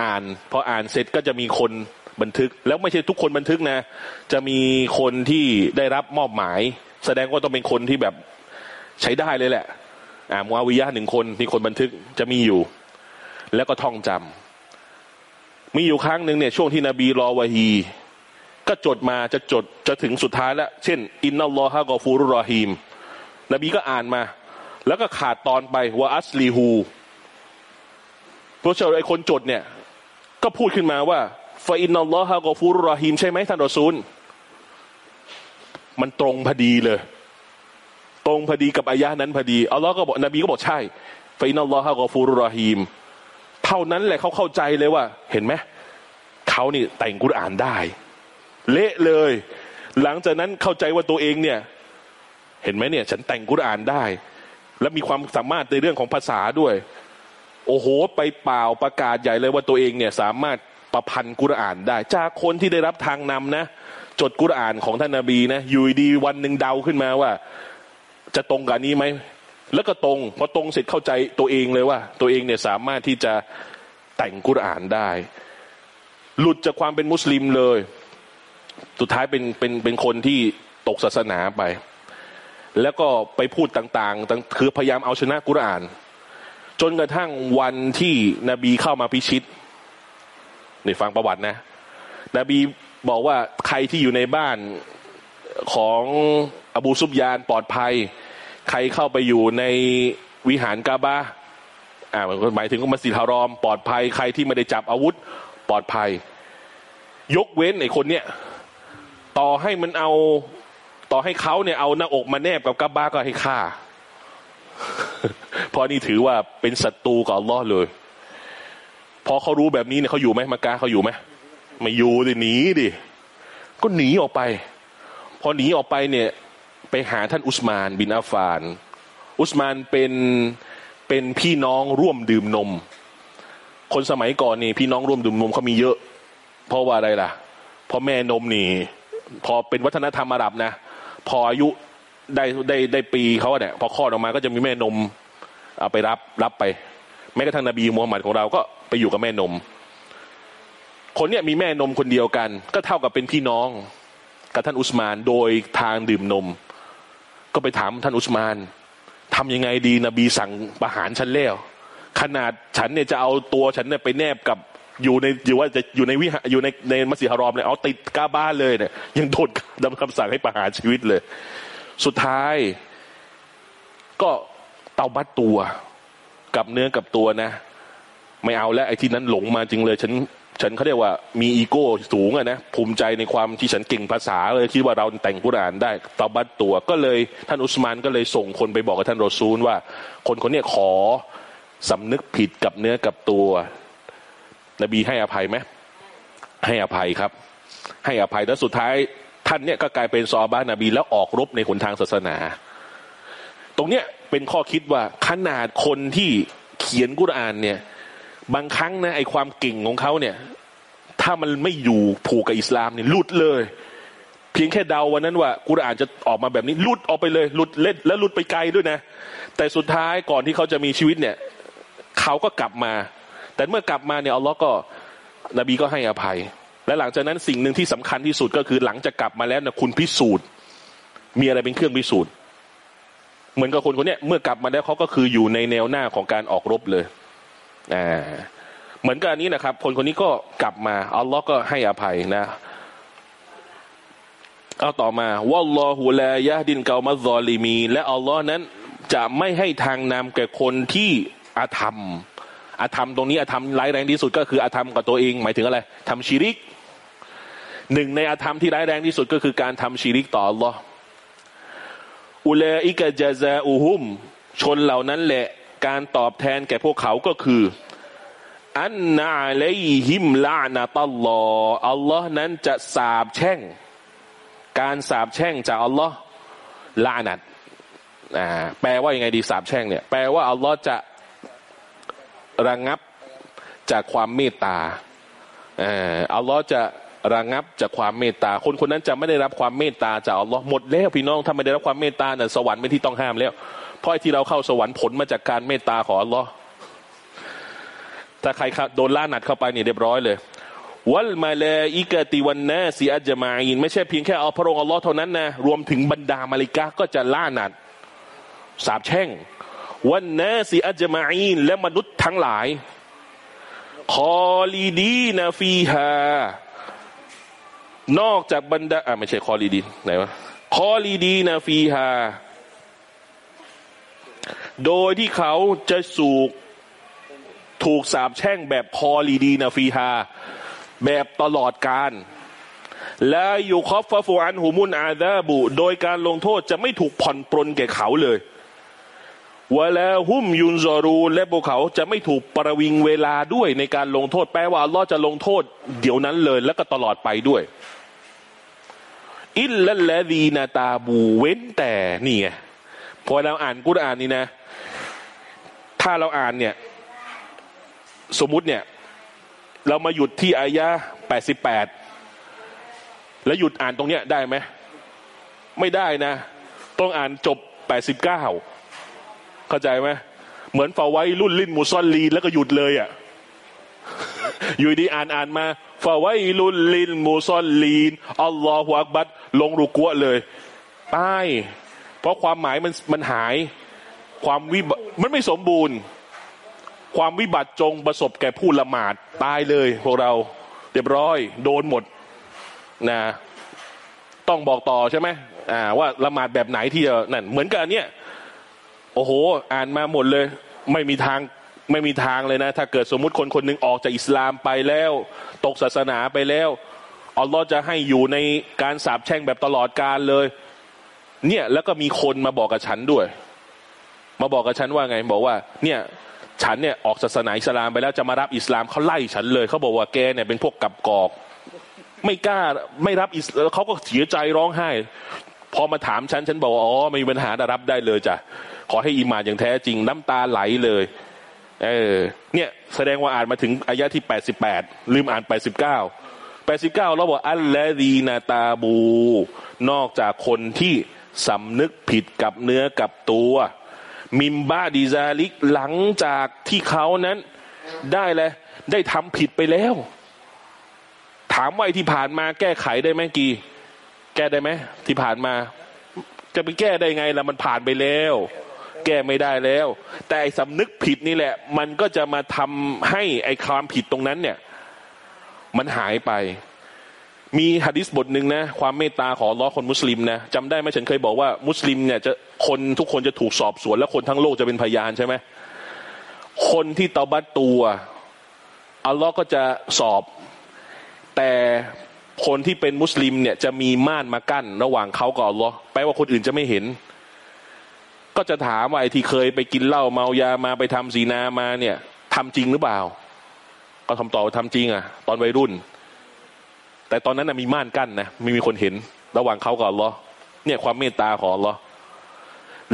อ่าน พออ่านเสร็จก็จะมีคนบันทึก แล้วไม่ใช่ทุกคนบันทึกนะ จะมีคนที่ได้รับมอบหมาย แสดงว่าต้องเป็นคนที่แบบใช้ได้เลยแหละ อ่ามูอาวิยะหนึ่งคนที่คนบันทึกจะมีอยู่ แล้วก็ท่องจำมีอยู่ครั้งหนึ่งเนี่ยช่วงที่นบีรอวะฮี ก็จดมาจะจดจะถึงสุดท้ายแล้ว เช่น อินนัลลอฮะกอฟูรุรอฮีม นบีก็อ่านมา แล้วก็ขาดตอนไปว่าอัสลีฮูเพราะเจ้าไอ้คนจดเนี่ย ก็พูดขึ้นมาว่าฟาอินนัลลอฮะกอฟูรุรอฮีมใช่ไหมท่านรอซูล มันตรงพอดีเลย ตรงพอดีกับอายะนั้นพอดีอัลลอฮ์ก็บอกนบีก็บอกใช่ฟาอินนัลลอฮะกอฟูรุรอฮีมเท่านั้นแหละเขาเข้าใจเลยว่า เห็นไหมเขานี่แต่งกุรอานได้ เละเลย หลังจากนั้นเข้าใจว่าตัวเองเนี่ย เห็นไหมเนี่ย ฉันแต่งกุรอานได้ และมีความสามารถในเรื่องของภาษาด้วย โอ้โห ไปเปล่าประกาศใหญ่เลยว่าตัวเองเนี่ยสามารถประพันธ์กุรอานได้ จากคนที่ได้รับทางนำนะ จดกุรอานของท่านนาบีนะอยู่ดีวันหนึ่งเดาขึ้นมาว่า จะตรงกับนี้ไหมแล้วก็ตรงพอตรงเสร็จเข้าใจตัวเองเลยว่า ตัวเองเนี่ยสามารถที่จะแต่งกุรอานได้ หลุดจากความเป็นมุสลิมเลย สุดท้ายเป็นเป็นเป็นคนที่ตกศาสนาไป แล้วก็ไปพูดต่างๆ คือพยายามเอาชนะกุรอาน จนกระทั่งวันที่นบีเข้ามาพิชิตนี่ฟังประวัตินะ นบีบอกว่าใครที่อยู่ในบ้านของอบูซุบยานปลอดภัย ใครเข้าไปอยู่ในวิหารกาบาอ่าหมายถึงมัสยิดฮารอม ปลอดภัย ใครที่ไม่ได้จับอาวุธ ปลอดภัย ยกเว้นไอ้คนเนี้ยต่อให้มันเอา ต่อให้เขาเนี่ยเอาหน้าอกมาแนบกับกาบาก็ให้ฆ่า เพราะนี่ถือว่าเป็นศัตรูกับอัลลอฮ์เลย พอเขารู้แบบนี้เนี่ยเขาอยู่ไหมมักกะเขาอยู่ไหมไม่อยู่ดิหนีดิก็หนีออกไป พอหนีออกไปเนี่ย ไปหาท่านอุสมาน บินอาฟาน อุสมานเป็นเป็นพี่น้องร่วมดื่มนม คนสมัยก่อนนี่พี่น้องร่วมดื่มนมเขามีเยอะ เพราะว่าอะไรล่ะเพราะแม่นมนี่ พอเป็นวัฒนธรรมอาหรับนะ พออายุ ได้ได้ได้ปีเขาเนี่ยพอคลอดออกมาก็จะมีแม่นมเอาไปรับรับไป แม้กระทั่งนบีมูฮัมหมัดของเราก็ไปอยู่กับแม่นม คนเนี้ยมีแม่นมคนเดียวกัน ก็เท่ากับเป็นพี่น้องกับท่านอุสมานโดยทางดื่มนม ก็ไปถามท่านอุสมานทำยังไงดีนบีสั่งประหารฉันแล้ว ขนาดฉันเนี่ยจะเอาตัวฉันเนี่ยไปแนบกับอยู่ในอยู่ว่าจะอยู่ในวิหารอยู่ในในมัสยิดฮารอมเลยเอาติดกาบ้านเลยเนี่ยยังโดนดำคำสั่งให้ประหารชีวิตเลย สุดท้าย ก็เตาบัดตัว กับเนื้อกับตัวนะ ไม่เอาแล้วไอ้ที่นั้นหลงมาจริงเลย ฉัน ฉันเขาเรียกว่ามีอีโก้สูงอะนะภูมิใจในความที่ฉันเก่งภาษาเลยคิดว่าเราแต่งกุรานได้เตาบัดตัว ก็เลยท่านอุสมานก็เลยส่งคนไปบอกกับท่านโรซูลว่า คนคนนี้ขอสำนึกผิดกับเนื้อกับตัว นบีให้อภัยไหมให้อภัยครับ ให้อภัยแล้วสุดท้าย ท่านเนี่ยก็กลายเป็นซอบานนบีแล้วออกรบในหนทางศาสนา ตรงเนี้ยเป็นข้อคิดว่าขนาดคนที่เขียนกุรอานเนี่ย บางครั้งนะไอความเก่งของเขาเนี่ย ถ้ามันไม่อยู่ผูกกับอิสลามเนี่ยลุดเลย เพียงแค่เดาวันนั้นว่ากุรอานจะออกมาแบบนี้ลุดออกไปเลยลุดเล็ดแล้วลุดไปไกลด้วยนะ แต่สุดท้ายก่อนที่เขาจะมีชีวิตเนี่ยเขาก็กลับมา แต่เมื่อกลับมาเนี่ยอัลลอฮ์ก็นบีก็ให้อภัย และหลังจากนั้นสิ่งหนึ่งที่สำคัญที่สุดก็คือหลังจากกลับมาแล้วนะคุณพิสูจน์ มีอะไรเป็นเครื่องพิสูจน์ เหมือนกับคนคนนี้เมื่อกลับมาแล้วเขาก็คืออยู่ในแนวหน้าของการออกรบเลยอ่าเหมือนกับอันนี้นะครับ คนคนนี้ก็กลับมาอัลลอฮ์ก็ให้อภัยนะเอาต่อมาวัลลอฮุลายะดินเกามัซอลิมี และอัลลอฮ์นั้นจะไม่ให้ทางนำแก่คนที่อาธรรมอาธรรมตรงนี้อาธรรมร้ายแรงที่สุดก็คืออาธรรมกับตัวเอง หมายถึงอะไรทำชีริก หนึ่งในอาธรรมที่ร้ายแรงที่สุดก็คือการทำชีริกต่ออัลลอฮ์อุเลอิกะจาซาอูฮุม ชนเหล่านั้นแหละการตอบแทนแก่พวกเขาก็คือ อันนาเลหิมลานาตัลลออัลลอฮ์นั้นจะสาบแช่ง การสาบแช่งจากอัลลอฮ์ละอ์นัตแปลว่ายังไงดีสาบแช่งเนี่ยแปลว่าอัลลอฮ์จะระงับจากความเมตตาอ่าอัลลอฮ์จะ ระงับจากความเมตตา คนคนนั้นจะไม่ได้รับความเมตตาจากอัลลอฮ์หมดแล้วพี่น้องถ้าไม่ได้รับความเมตตาเนี่ยสวรรค์เป็นที่ต้องห้ามแล้วเพราะที่เราเข้าสวรรค์ผลมาจากการเมตตาของอัลลอฮ์ถ้าใครโดนละอ์นัตเข้าไปเนี่ยเรียบร้อยเลย والملائكة والناس أجمعين ไม่ใช่เพียงแค่เอาพระองค์อัลลอฮ์เท่านั้นนะรวมถึงบรรดามลาอิกะฮ์ก็จะละอ์นัตสาบแช่ง والناس أجمعين และมนุษย์ทั้งหลาย خالدين فيها นอกจากบรรดาอ่าไม่ใช่ خالدين ไหนวะ خالدين فيها โดยที่เขาจะสูกถูกสาบแช่งแบบคอลีดีนาฟีฮาแบบตลอดการلا يخفف عنهم العذاب โดยการลงโทษจะไม่ถูกผ่อนปรนแก่เขาเลยวะแล้วหุ้มยุนซอรูและพวกเขาจะไม่ถูกประวิงเวลาด้วยในการลงโทษแปลว่าลอจะลงโทษ เดี๋ยวนั้นเลย แล้วก็ตลอดไปด้วย อิลลัลลดีนาตาบูเว้นแต่นี่ไงพอเราอ่านกุรอานนี่นะ ถ้าเราอ่านเนี่ย สมมุติเนี่ย เรามาหยุดที่อายะแปดสิบแปดแล้วหยุดอ่านตรงเนี้ยได้ไหมไม่ได้นะ ต้องอ่านจบแปดสิบเก้าเข้าใจไหมเหมือนฟาไว้รุ่นลิ้นมุซอลลีนแล้วก็หยุดเลยอะ่ะอยู่ดีอ่านอ่านมาฟาไว้รุ่นลินมุซอลลีนอัลลอฮฺอักบัด ลงรุกัวเลยตาย เพราะความหมายมันมันหาย ความวิบมันไม่สมบูรณ์ ความวิบัติจงประสบแก่ผู้ละหมาดตายเลยพวกเราเรียบร้อย โดนหมดนะต้องบอกต่อใช่ไหมอ่าว่าละหมาดแบบไหนที่จะนั่นเหมือนกันเนี้ยโอ้โห อ่านมาหมดเลย ไม่มีทางไม่มีทางเลยนะ ถ้าเกิดสมมุติคนคนหนึ่งออกจากอิสลามไปแล้ว ตกศาสนาไปแล้ว อัลลอฮ์จะให้อยู่ในการสาบแช่งแบบตลอดกาลเลย เนี่ยแล้วก็มีคนมาบอกกับฉันด้วย มาบอกกับฉันว่าไงบอกว่า เนี่ยฉันเนี่ยออกศาสนาอิสลามไปแล้วจะมารับอิสลามเขาไล่ฉันเลยเขาบอกว่าแกเนี่ยเป็นพวกกับกอก ไม่กล้าไม่รับอิสลามเขาก็เสียใจร้องไห้ พอมาถามฉันฉันบอกว่าอ๋อไม่มีปัญหารับได้เลยจ้ะขอให้อิมานอย่างแท้จริงน้ำตาไหลเลยเออเนี่ยแสดงว่าอ่านมาถึงอายะที่แปดสิบแปดลืมอ่านแปดสิบเก้า แปดสิบเก้าเราบอกอัลลดีนาตาบู นอกจากคนที่สำนึกผิดกับเนื้อกับตัว มิมบาดิซาลิกหลังจากที่เขานั้นได้เลยได้ทำผิดไปแล้ว ถามว่าไอ้ที่ผ่านมาแก้ไขได้ไหมกีแก้ได้ไหมที่ผ่านมา จะไปแก้ได้ไงล่ะมันผ่านไปแล้ว แก้ไม่ได้แล้ว แต่สำนึกผิดนี่แหละ มันก็จะมาทำให้ไอ้ความผิดตรงนั้นเนี่ย มันหายไป มีฮะดิษบทหนึ่งนะ ความเมตตาของล้อคนมุสลิมนะจำได้ไหมฉันเคยบอกว่ามุสลิมเนี่ยจะคนทุกคนจะถูกสอบสวน และคนทั้งโลกจะเป็นพยานใช่ไหมคนที่ตอบัตตัวอัลลอฮ์ก็จะสอบ แต่คนที่เป็นมุสลิมเนี่ยจะมีม่านมากั้นระหว่างเขากับอัลลอฮ์แปลว่าคนอื่นจะไม่เห็น ก็จะถามว่าไอ้ที่เคยไปกินเหล้าเมายามาไปทำสีนามาเนี่ยทำจริงหรือเปล่า ก็ทำต่อทำจริงอะ ตอนวัยรุ่น แต่ตอนนั้นนะมีม่านกั้นนะไม่มีคนเห็น ระหว่างเขากับอัลลอฮ์เนี่ยความเมตตาของอัลลอฮ์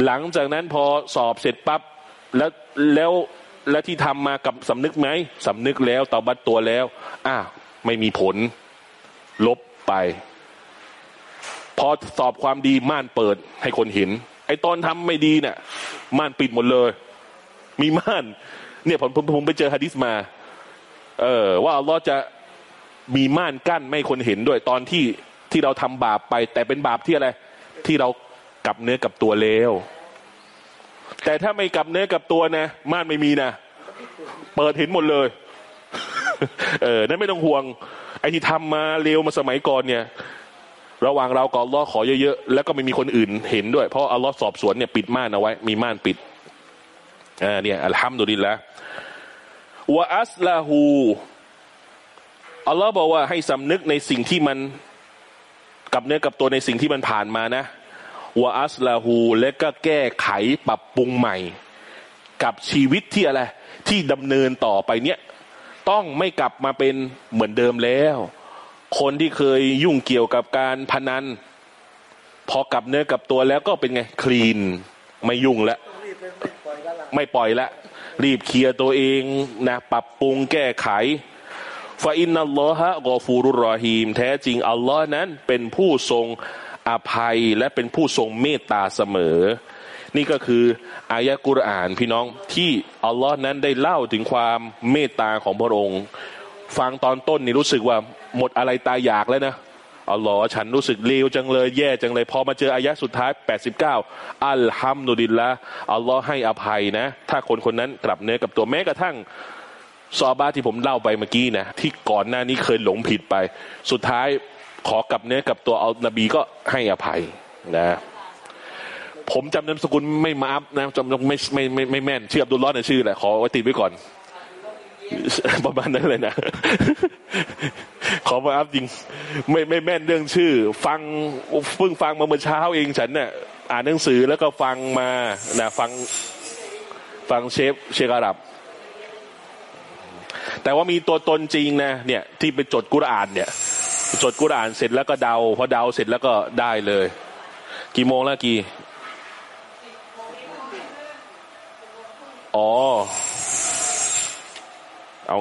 หลังจากนั้นพอสอบเสร็จปั๊บแล้วแล้วแล้วที่ทำมากับสำนึกไหมสำนึกแล้วตอบัตตัวแล้วอ่าไม่มีผล ลบไป พอสอบความดีม่านเปิดให้คนเห็น ไอ้ตอนทำไม่ดีเนี่ยม่านปิดหมดเลย มีม่าน เนี่ยผมผมผมไปเจอฮะดิษมา เออว่าอัลลอฮ์จะมีม่านกั้นไม่คนเห็นด้วยตอนที่ที่เราทำบาปไป แต่เป็นบาปที่อะไร ที่เรากลับเนื้อกับตัวแล้วแต่ถ้าไม่กลับเนื้อกับตัวนะม่านไม่มีนะเปิดเห็นหมดเลย เออนั่นไม่ต้องห่วง ไอ้ที่ทำมาเร็วมาสมัยก่อนเนี่ย ระหว่างเรากับอัลลอฮ์ขอเยอะๆแล้วก็ไม่มีคนอื่นเห็นด้วย เพราะอัลลอฮ์สอบสวนเนี่ยปิดม่านเอาไว้ มีม่านปิดอ่าเนี่ยอัลฮัมดุลิลละ วะอัสลาหูอัลลอฮ์บอกว่าให้สำนึกในสิ่งที่มันกับเนื้อกับตัวในสิ่งที่มันผ่านมานะวะอัสลาหูและก็แก้ไขปรับปรุงใหม่ กับชีวิตที่อะไร ที่ดำเนินต่อไปเนี่ยต้องไม่กลับมาเป็นเหมือนเดิมแล้ว คนที่เคยยุ่งเกี่ยวกับการพนัน พอกลับเนื้อกับตัวแล้วก็เป็นไงคลีน ไม่ยุ่งแล้ว ไม่ปล่อยกันละไม่ปล่อยละ รีบเคลียร์ตัวเองนะปรับปรุงแก้ไขฟาอินนัลลอฮะกอฟูรุรอฮีม แท้จริงอัลลอฮ์นั้นเป็นผู้ทรงอภัยและเป็นผู้ทรงเมตตาเสมอ นี่ก็คืออายะกุรอานพี่น้องที่อัลลอฮ์นั้นได้เล่าถึงความเมตตาของพระองค์ ฟังตอนต้นนี่รู้สึกว่าหมดอะไรตายอยากแล้วนะ อัลลอฮ์ฉันรู้สึกเลวจังเลยแย่จังเลย พอมาเจออายะสุดท้าย 89 อัลฮัมดุลิลละอัลลอฮ์ให้อภัยนะ ถ้าคนคนนั้นกลับเนื้อกับตัวแม้กระทั่งซอบาที่ผมเล่าไปเมื่อกี้นะที่ก่อนหน้านี้เคยหลงผิดไป สุดท้ายขอกลับเนื้อกับตัวเอานบีก็ให้อภัยนะผมจำนามสกุลไม่มาอัพนะจำไม่ไม่ไม่ไม่แม่นชื่ออับดุลลอฮ์เนี่ยชื่อแหละขอไว้ติดไว้ก่อน ประมาณนั้นเลยนะ ขอมาอัพจริง ไม่ไม่แม่นเรื่องชื่อ ฟังเพิ่งฟังมาเมื่อเช้าเองฉันเนี่ยอ่านหนังสือแล้วก็ฟังมานะฟังฟังเชฟเชคอารับ แต่ว่ามีตัวตนจริงนะ เนี่ย ที่ไปจดกุรอานเนี่ย จดกุรอานเสร็จแล้วก็เดาพอเดาเสร็จแล้วก็ได้เลย กี่โมงแล้วกี่อ๋อ เอา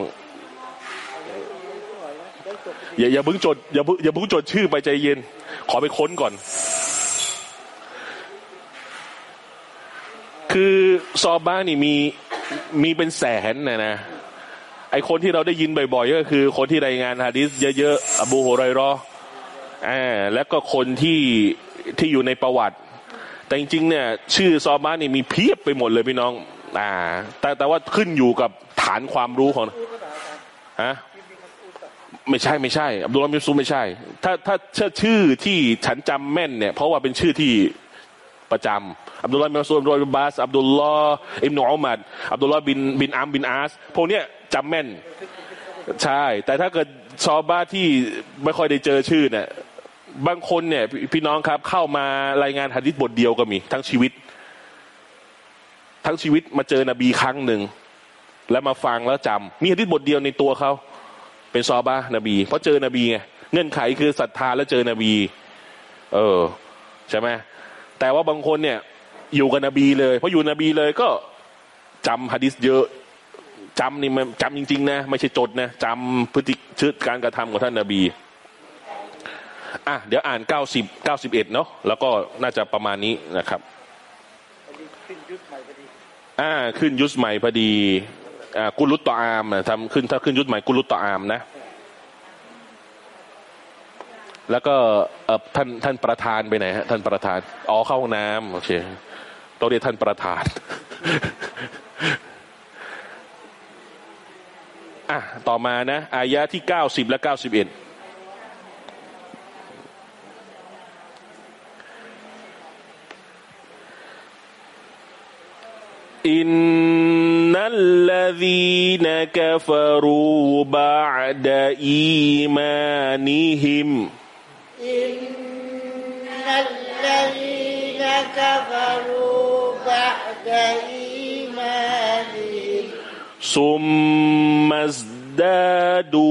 อย่าอย่าเพิ่งจดอย่าเพิ่งอย่าเพิ่งจดชื่อไปใจเย็น ขอไปค้นก่อน คือซอบ้านี่มีมีเป็นแสนนะนะไอคนที่เราได้ยินบ่อยๆก็คือ คนที่รายงานฮะดิษเยอะๆอบูฮุไรรออ่าแล้วก็คนที่ที่อยู่ในประวัติ แต่จริงๆเนี่ย ชื่อซอบ้านี่มีเพียบไปหมดเลยพี่น้อง อ่า แต่แต่ว่าขึ้นอยู่กับ ฐานความรู้ของฮะไม่ใช่ไม่ใช่อับดุลลอฮ์มิซูไม่ใช่ ถ้าถ้าเชื่อชื่อที่ฉันจำแม่นเนี่ยเพราะว่าเป็นชื่อที่ประจำอับดุลลอฮ์มิซูอับดุลลอฮ์บินบาสอับดุลลอฮ์อิบนุอุมัดอับดุลลอฮ์บินบินอัมบินอาสพวกเนี้ยจำแม่น ใช่ แต่ถ้าเกิดชาวบ้าที่ไม่ค่อยได้เจอชื่อเนี่ยบางคนเนี่ย พี่พี่น้องครับเข้ามารายงานหะดิษบทเดียวก็มี ทั้งชีวิต ทั้งชีวิตมาเจอนบีครั้งหนึ่ง แล้วมาฟังแล้วจำมีหะดิษบทเดียวในตัวเขาเป็นซอฮาบะห์นบี เพราะเจอนบีไงเงื่อนไขคือศรัทธาแล้วเจอนบี เออ ใช่ไหมแต่ว่าบางคนเนี่ย อยู่กับนบีเลยเพราะอยู่นบีเลยก็จำหะดิษเยอะจำนี่มันจำจริง ๆ นะ ไม่ใช่จดนะจำพฤติชื่อการกระทำของท่านนบีอะเดี๋ยวอ่านเก้าสิบเก้าสิบเอ็ดเนาะแล้วก็น่าจะประมาณนี้นะครับอันนี้ขึ้นยุคใหม่พอดีอ่าขึ้นยุสใหม่พอดีอ่า กุลุตตออามทำขึ้นถ้าขึ้นยุทธใหม่กุลุตตออามนะ แล้วก็ท่านท่านประธานไปไหนฮะท่านประธานอ๋อเข้าห้องน้ำโอเคต้องเรียกท่านประธานอะต่อมานะอายะที่เก้าสิบและเก้าสิบเอ็ด إن الذين كفروا بعد إيمانهم إن الذين كفروا بعد إيمانهم ثم ازدادوا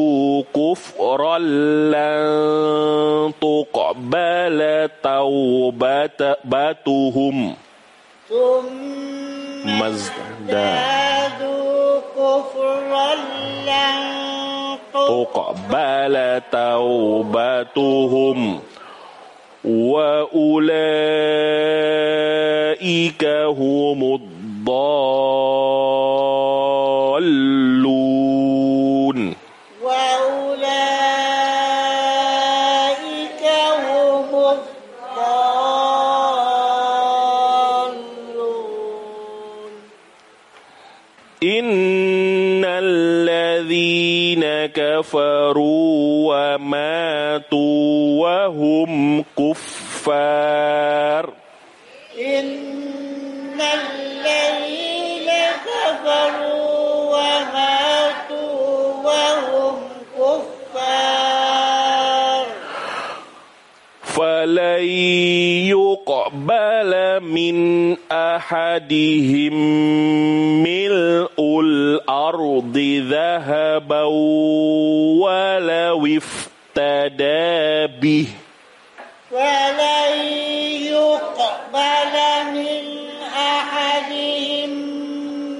كفرا لن تقبل توبتهم ثم ازدادوا كفرا تقبل توبتهم وأولئك هم الضالون. وهم كفار. إن الذين كفروا وماتوا وهم كفار. فلن يقبل من أحدهم ملء الأرض ذهبا افتدى به. فلن يقبل من أحدهم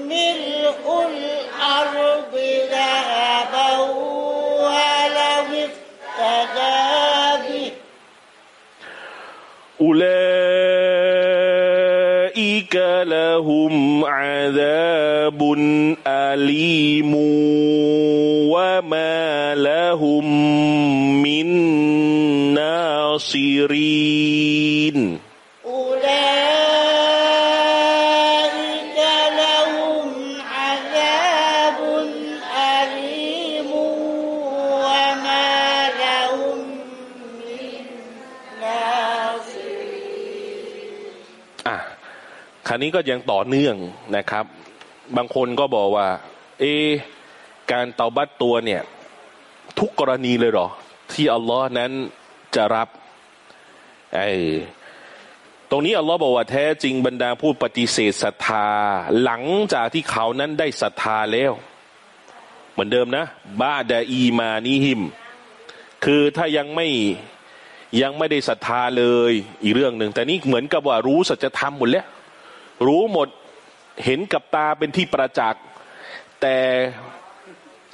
ملء الأرض ذهبا ولو افتدى به. أولئك لهم عذاب أليم. وما لهم من ناصرين أولئك لهم عذاب أليم وما لهم من ناصرين อ่ะคราวนี้ก็ยังต่อเนื่องนะครับ บางคนก็บอกว่า เอะ การเตาบัตตัวเนี่ย ทุกกรณีเลยเหรอ ที่อัลลอฮ์นั้นจะรับไอ้ตรงนี้อัลลอฮ์บอกว่าแท้จริงบรรดาผู้ปฏิเสธศรัทธา หลังจากที่เขานั้นได้ศรัทธาแล้ว เหมือนเดิมนะบาดาอีมานิฮิม คือถ้ายังไม่ยังไม่ได้ศรัทธาเลยอีกเรื่องหนึ่งแต่นี่เหมือนกับว่ารู้สัจธรรมหมดแล้ว รู้หมดเห็นกับตาเป็นที่ประจักษ์แต่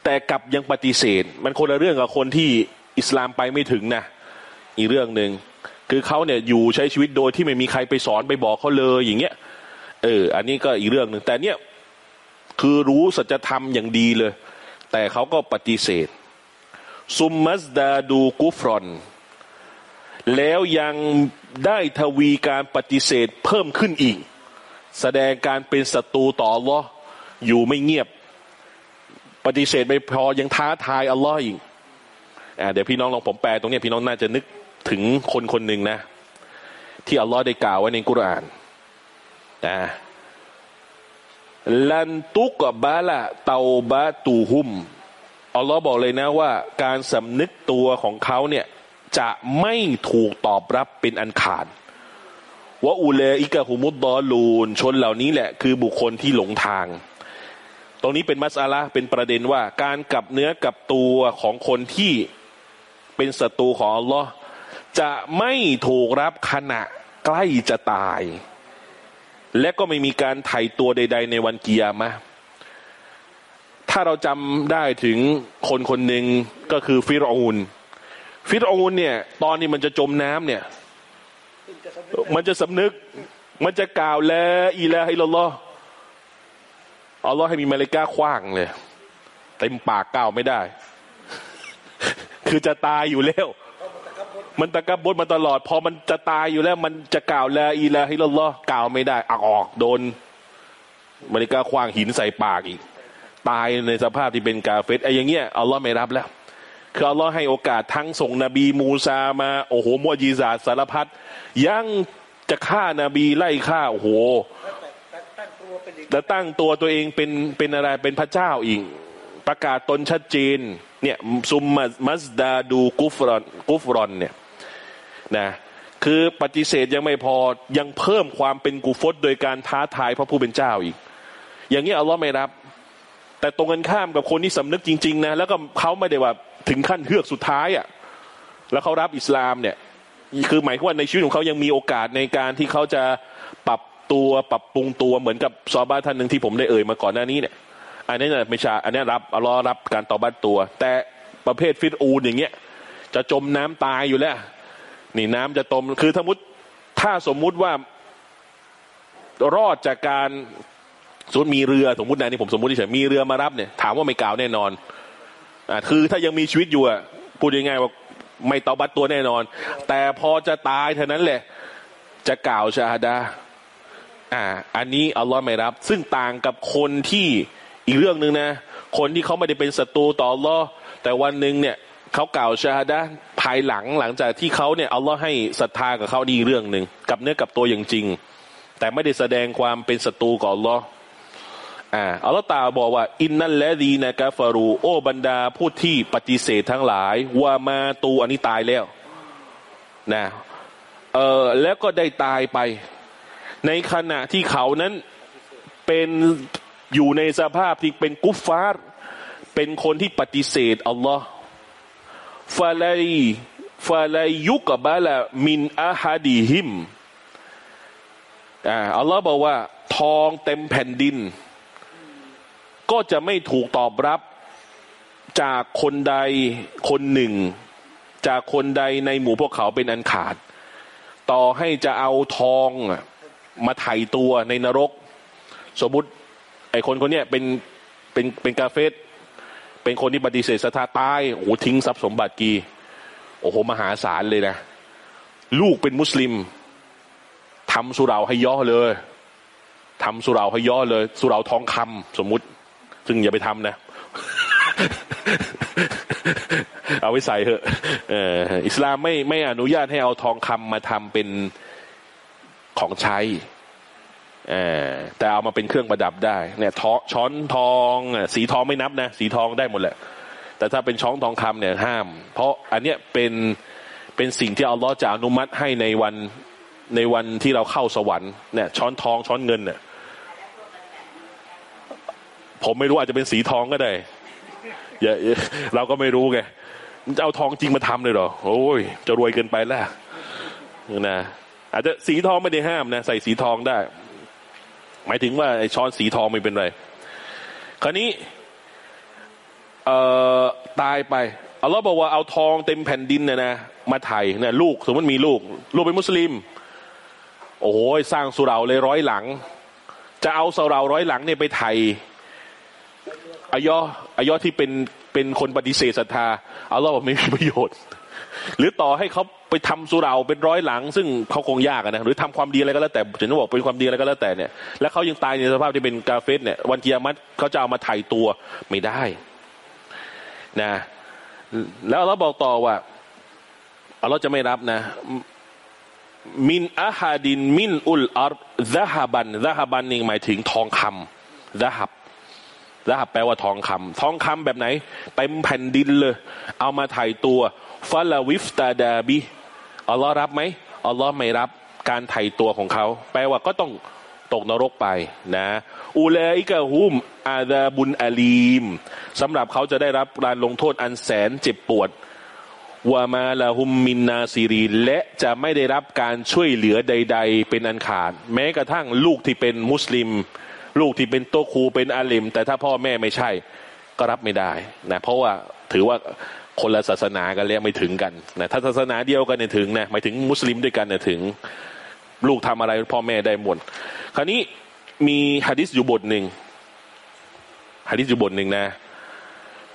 แต่กลับยังปฏิเสธ มันคนละเรื่องกับคนที่อิสลามไปไม่ถึงนะอีกเรื่องหนึ่งคือเขาเนี่ยอยู่ใช้ชีวิตโดยที่ไม่มีใครไปสอนไปบอกเขาเลยอย่างเงี้ย เออ อันนี้ก็อีกเรื่องหนึ่งแต่เนี่ยคือรู้สัจธรรมอย่างดีเลย แต่เขาก็ปฏิเสธ ซุมมัสดาดูกุฟรอน แล้วยังได้ทวีการปฏิเสธเพิ่มขึ้นอีก แสดงการเป็นศัตรูต่อลออยู่ไม่เงียบ ปฏิเสธไม่พอยังท้าทายอัลลอฮ์อีกเดี๋ยวพี่น้องลองผมแปลตรงนี้พี่น้องน่าจะนึกถึงคนคนหนึ่งนะ ที่อัลลอฮ์ได้กล่าวไว้ในกุรานนะลันตุกบาละเตาบะตูฮุมอัลลอฮ์บอกเลยนะว่า การสำนึกตัวของเขาเนี่ยจะไม่ถูกตอบรับเป็นอันขาดว่าอูเลอิกะฮุมุดดอลูนชนเหล่านี้แหละ คือบุคคลที่หลงทาง ตรงนี้เป็นมัสอาละเป็นประเด็นว่าการกลับเนื้อกลับตัวของคนที่เป็นศัตรูของอัลลอฮ์จะไม่ถูกรับขณะใกล้จะตาย และก็ไม่มีการไถ่ตัวใด ๆ ในวันกิยามะฮ์ถ้าเราจำได้ถึงคนคนหนึ่งก็คือฟิรออูนฟิรออูนเนี่ย ตอนนี้มันจะจมน้ำเนี่ย มันจะสำนึก มันจะกล่าว لا إله إلا الله อัลลอฮ์ให้มีมลาอิกะฮ์คว้างเลย เต็มปากกล่าวไม่ได้ คือจะตายอยู่แล้ว มันตะกับบุรมาตลอด พอมันจะตายอยู่แล้ว มันจะกล่าว لا إله إلا الله กล่าวไม่ได้อักออกโดนมาเลกาคว้างหินใส่ปากอีก ตายในสภาพที่เป็นกาเฟตไอ้อย่างเงี้ยอัลลอฮ์ไม่รับแล้วคืออัลลอฮ์ให้โอกาสทั้งส่งนบีมูซามา โอ้โหมวจีซาสารพัดยังจะฆ่านาบีไล่ฆ่าโอ้โห แล้วตั้งตัวตัวเองเป็นเป็นอะไรเป็นพระเจ้าอีกประกาศตนชัดเจนเนี่ยซุมมัสมัสดาดูกุฟรอนกุฟรอนเนี่ยนะคือปฏิเสธยังไม่พอยังเพิ่มความเป็นกุฟตโดยการท้าทายพระผู้เป็นเจ้าอีก อย่างนี้อัลลอฮ์ไม่รับ แต่ตรงกันข้ามกับคนที่สำนึกจริงๆนะแล้วก็เขาไม่ได้ว่าถึงขั้นเฮือกสุดท้ายอะ่ะแล้วเขารับอิสลามเนี่ยคือหมายความว่าในชีวิตของเขายังมีโอกาสในการที่เขาจะปรับ ตัวปรับปรุงตัวเหมือนกับซอบ้าท่านหนึ่งที่ผมได้เอ่ยมาก่อนหน้านี้เนี่ย อันนี้เนี่ยไม่ใช่อันนี้รับอัลลอรับการตอบัตตัว แต่ประเภทฟิตอูนอย่างเงี้ย จะจมน้ำตายอยู่แล้ว นี่น้ำจะตมคือสมมติถ้าสมมุติว่ารอดจากการสมมติมีเรือสมมตินะนี่ผมสมมติเฉยมีเรือมารับเนี่ยถามว่าไม่กล่าวแน่นอนอ่าคือถ้ายังมีชีวิตอยู่อะพูดยังไงว่าไม่ตอบัตตัวแน่นอน แต่พอจะตายเท่านั้นแหละ จะกล่าวชาดา อ่า อันนี้อัลลอฮ์ไม่รับ ซึ่งต่างกับคนที่อีกเรื่องหนึ่งนะ คนที่เขาไม่ได้เป็นศัตรูต่ออัลลอฮ์แต่วันหนึ่งเนี่ยเขากล่าวชาฮดะภายหลังหลังจากที่เขาเนี่ยอัลลอฮ์ให้ศรัทธากับเขาดีเรื่องหนึ่งกับเนื้อกับตัวอย่างจริง แต่ไม่ได้แสดงความเป็นศัตรูกับอัลลอฮ์อ่าอัลลอฮ์ตาบอกว่า อินนัลละดีนะกาฟารูโอบรรดาผู้ที่ปฏิเสธทั้งหลาย ว่ามาตูอันนี้ตายแล้วนะเออแล้วก็ได้ตายไป ในขณะที่เขานั้นเป็นอยู่ในสภาพที่เป็นกุฟฟาร์เป็นคนที่ปฏิเสธอัลลอฮ์ฟาไลฟาไลยุกบะละมินอาฮาดีฮิมอ่าอัลลอฮ์บอกว่า ทองเต็มแผ่นดิน ก็จะไม่ถูกตอบรับจากคนใดคนหนึ่ง จากคนใดในหมู่พวกเขาเป็นอันขาด ต่อให้จะเอาทองอะ มาไถ่ตัวในนรก สมมุติไอ้คนคนเนี้ยเป็นเป็นเป็นกาเฟสเป็นคนที่ปฏิเสธศรัทธาตายโอ้โหทิ้งทรัพย์สมบัติกีโอ้โหมหาศาลเลยนะ ลูกเป็นมุสลิมทำสุราให้ย่อเลยทำสุราให้ย่อเลย สุราทองคำสมมุติ ซึ่งอย่าไปทำนะ เอาไว้ใส่เถอะอออิสลามไม่ไม่อนุญาตให้เอาทองคำมาทำเป็น ของใช้แต่เอามาเป็นเครื่องประดับได้ เนี่ยช้อนทอง สีทองไม่นับนะ สีทองได้หมดแหละ แต่ถ้าเป็นช้อนทองคำเนี่ยห้าม เพราะอันเนี้ยเป็นเป็นสิ่งที่อัลลอฮ์จะอนุมัติให้ในวันในวันที่เราเข้าสวรรค์เนี่ยช้อนทองช้อนเงินเนี่ยผมไม่รู้อาจจะเป็นสีทองก็ได้อย่าเราก็ไม่รู้ไงมันจะเอาทองจริงมาทำเลยเหรอโอ้ยจะรวยเกินไปแล้วนะ อาจจะสีทองไม่ได้ห้ามนะใส่สีทองได้ หมายถึงว่าไอ้ช้อนสีทองไม่เป็นไร คราวนี้เอ่อตายไปอัลลอฮ์บอกว่าเอาทองเต็มแผ่นดินเนี่ยนะมาไถ่เนี่ยลูกสมมติมีลูก ลูกเป็นมุสลิม โอ้โหสร้างสุเราเลยร้อยหลัง จะเอาสุเราร้อยหลังเนี่ยไปไถ่อายออายอที่เป็นเป็นคนปฏิเสธศรัทธาอัลลอฮ์บอกไม่มีประโยชน์ หรือต่อให้เขา ไปทำสุราเป็นร้อยหลัง ซึ่งเขาคงยากนะหรือทำความดีอะไรก็แล้วแต่ฉันจะบอกเป็นความดีอะไรก็แล้วแต่เนี่ยแล้วเขายังตายในสภาพที่เป็นกาเฟสเนี่ยวันกิยามัตเขาจะเอามาไถ่ตัวไม่ได้นะแล้วเราบอกต่อว่าอัลลอฮ์จะไม่รับนะมินอาฮาดินมินอุลอาร์ซะฮับันซะฮับันนี่หมายถึงทองคำซะฮับซะฮับแปลว่าทองคำทองคำแบบไหนเต็มแผ่นดินเลย เอามาถ่ายตัวฟาลาวิฟตาดาบี อัลลอฮ์รับไหมอัลลอฮ์ไม่รับการไถ่ตัวของเขา แปลว่าก็ต้องตกนรกไปนะอูเลอิกะฮุมอาดาบุนอาลีมสำหรับเขาจะได้รับการลงโทษอันแสนเจ็บปวดวามาลาฮุมมินนาซีรีและจะไม่ได้รับการช่วยเหลือใด ๆ เป็นอันขาด แม้กระทั่งลูกที่เป็นมุสลิม ลูกที่เป็นโตครูเป็นอาลิม แต่ถ้าพ่อแม่ไม่ใช่ ก็รับไม่ได้นะเพราะว่าถือว่า คนละศาสนากันแล้วไม่ถึงกันนะถ้าศาสนาเดียวกันเนี่ยถึงนะหมายถึงมุสลิมด้วยกันเนี่ยถึง ลูกทำอะไรพ่อแม่ได้หมดคราวนี้มีฮะดิษอยู่บทหนึ่งฮะดิษอยู่บทหนึ่งนะ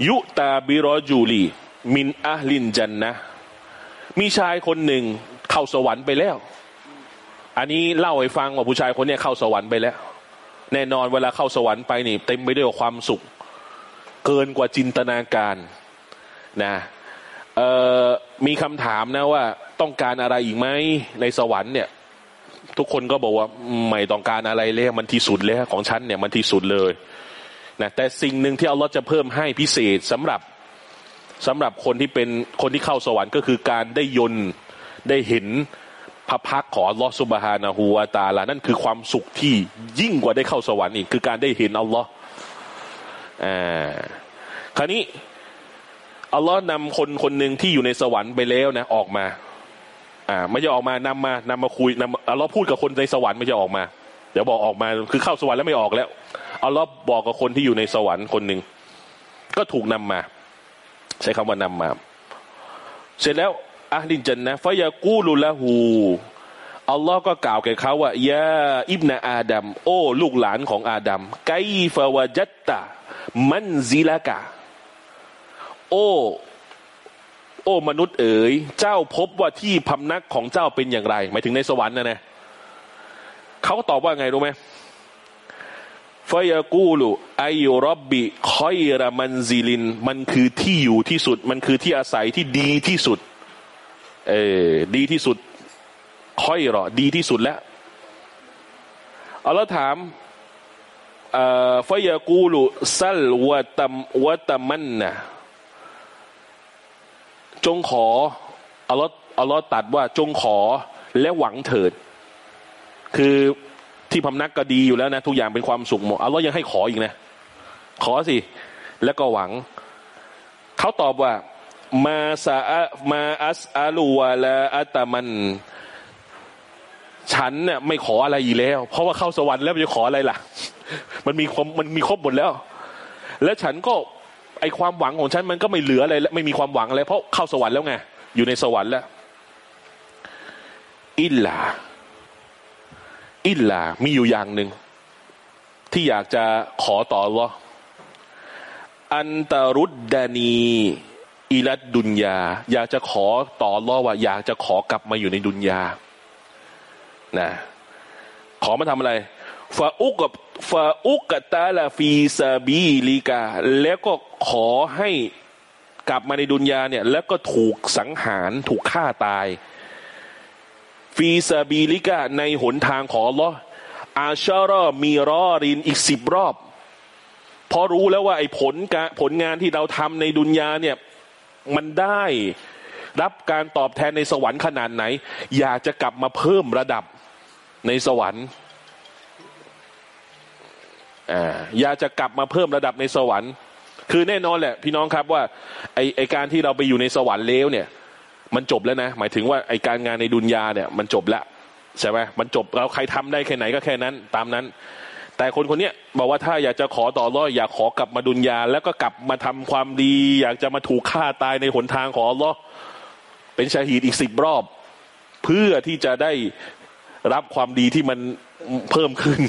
ยุตาบิรอจูลี มินอาลินจันนะ มีชายคนหนึ่งเข้าสวรรค์ไปแล้ว อันนี้เล่าให้ฟังว่าผู้ชายคนนี้เข้าสวรรค์ไปแล้ว แน่นอนเวลาเข้าสวรรค์ไปนี่เต็มไปด้วยความสุข เกินกว่าจินตนาการ นะมีคำถามนะว่าต้องการอะไรอีกไหมในสวรรค์เนี่ย ทุกคนก็บอกว่าไม่ต้องการอะไรเลยมันที่สุดแล้วของฉันเนี่ยมันที่สุดเลยนะแต่สิ่งหนึ่งที่อัลลอฮ์จะเพิ่มให้พิเศษสำหรับสำหรับคนที่เป็นคนที่เข้าสวรรค์ก็คือการได้ยนต์ได้เห็นพระพักของอัลลอฮ์สุบฮานะฮูวาตาลานั่นคือความสุขที่ยิ่งกว่าได้เข้าสวรรค์อีกคือการได้เห็นอัลลอฮ์อ่าคราวนี้ อัลลอฮ์นำคนคนหนึ่งที่อยู่ในสวรรค์ไปแล้วนะออกมา อ่าไม่จะออกมานำมานำมาคุยนำอัลลอฮ์พูดกับคนในสวรรค์ไม่จะออกมา เดี๋ยวบอกออกมาคือเข้าสวรรค์แล้วไม่ออกแล้วอัลลอฮ์บอกกับคนที่อยู่ในสวรรค์คนหนึ่งก็ถูกนำมา ใช้คำว่านำมา เสร็จแล้วอัลลินจันนะฟยากูลุละหูอัลลอฮ์ก็กล่าวแก่เขาว่ายาอิบนาอาดัมโอ้ ลูกหลานของอาดัมไกฟาวาจัตตามันซิลากะ โอ้ โอ้มนุษย์เอ๋ยเจ้าพบว่าที่พำนักของเจ้าเป็นอย่างไร หมายถึงในสวรรค์นะนะเขาก็ตอบว่าไงรู้ไหมฟยากูลุอายุรบบิคอยระมันซิลิน มันคือที่อยู่ที่สุด มันคือที่อาศัยที่ดีที่สุด เออดีที่สุดคอยรอดีที่สุดแล้วเอาแล้วถามฟยากูลุซัลวะตัมวะตัมันนะ จงขออัลลอฮ์อัลลอฮ์ตัดว่าจงขอและหวังเถิด คือที่พำนักก็ดีอยู่แล้วนะ ทุกอย่างเป็นความสุขหมดอัลลอฮ์ยังให้ขออีกนะ ขอสิ แล้วก็หวัง เขาตอบว่า มาซามาอัสอาลูวะละอัตมัน ฉันเนี่ยไม่ขออะไรอีกแล้ว เพราะว่าเข้าสวรรค์แล้วจะขออะไรล่ะ มันมีมันมีครบหมดแล้ว และฉันก็ ไอความหวังของฉันมันก็ไม่เหลืออะไรแล้วไม่มีความหวังอะไรเพราะเข้าสวรรค์แล้วไงอยู่ในสวรรค์แล้ว อิลลาอิลลามีอยู่อย่างหนึ่ง ที่อยากจะขอต่อรออันตารุดดานีอิลัดดุนยา อยากจะขอต่อรองว่าอยากจะขอกลับมาอยู่ในดุนยานะขอมาทำอะไร فأقتل فأقتل في سبيلك แล้วก็ขอให้กลับมาในดุนยาเนี่ย แล้วก็ถูกสังหารถูกฆ่าตาย ฟีซาบีลิกาในหนทางของลออาชารอมีรอรินอีกสิบรอบพราะรู้แล้วว่าไอ้ผลการผลงานที่เราทำในดุนยาเนี่ยมันได้รับการตอบแทนในสวรรค์ขนาดไหน อยากจะกลับมาเพิ่มระดับในสวรรค์ อยากจะกลับมาเพิ่มระดับในสวรรค์ คือแน่นอนแหละ พี่น้องครับว่าไอไอการที่เราไปอยู่ในสวรรค์เลวเนี่ย มันจบแล้วนะ หมายถึงว่าไอการงานในดุนยาเนี่ย มันจบแล้วใช่ไหมมันจบเราใครทำได้แค่ไหนก็แค่นั้น ตามนั้น แต่คนคนนี้บอกว่าถ้าอยากจะขอต่อรอดอยากขอกลับมาดุนยา แล้วก็กลับมาทำความดี อยากจะมาถูกฆ่าตายในหนทางของอัลลอฮ์เป็นชาฮีดอีกสิบรอบ เพื่อที่จะได้รับความดีที่มันเพิ่มขึ้น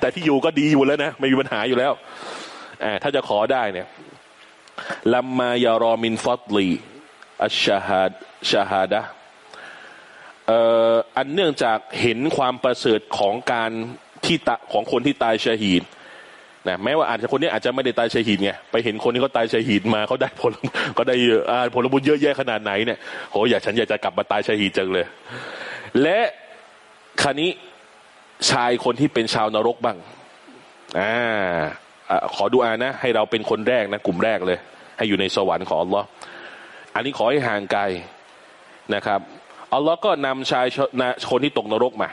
แต่ที่อยู่ก็ดีอยู่แล้วนะไม่มีปัญหาอยู่แล้วอถ้าจะขอได้เนี่ยลัมมายารอมินฟัตลีอัชฮาดชาฮาดะอันเนื่องจากเห็นความประเสริฐของการที่ตะของคนที่ตายชาฮีดนะแม้ว่าอาจจะคนนี้อาจจะไม่ได้ตายชาฮีดไงไปเห็นคนที่เขาตายชาฮีดมาเขาได้ผลก็ได้ผลบุญเยอะแยะขนาดไหนเนี่ยโหอยากฉันอยากจะกลับมาตายชาฮีดจังเลย และครนี้ ชายคนที่เป็นชาวนรกบ้างอ่าขอดูอานะ ให้เราเป็นคนแรกนะ กลุ่มแรกเลย ให้อยู่ในสวรรค์ของอัลลอฮ์อันนี้ขอให้ห่างไกลนะครับอัลลอฮ์ก็นำชายคนที่ตกนรกมา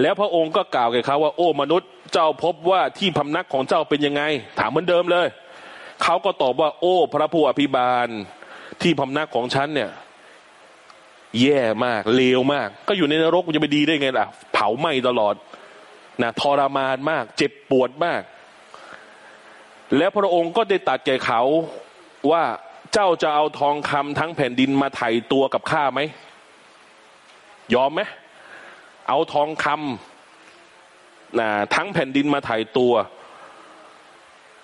แล้วพระองค์ก็กล่าวแก่เขาว่า โอ้มนุษย์เจ้าพบว่าที่พำนักของเจ้าเป็นยังไง ถามเหมือนเดิมเลย เขาก็ตอบว่า โอ้ พระผู้อภิบาลที่พำนักของฉันเนี่ย แย่มากเลวมาก ก็อยู่ในนรกมันจะไปดีได้ไงล่ะ เผาไหม้ตลอดนะทรมานมาก เจ็บปวดมาก แล้วพระองค์ก็ได้ตัดแก่เขาว่าเจ้าจะเอาทองคำทั้งแผ่นดินมาไถ่ตัวกับข้าไหม ยอมไหมเอาทองคำนะทั้งแผ่นดินมาไถ่ตัว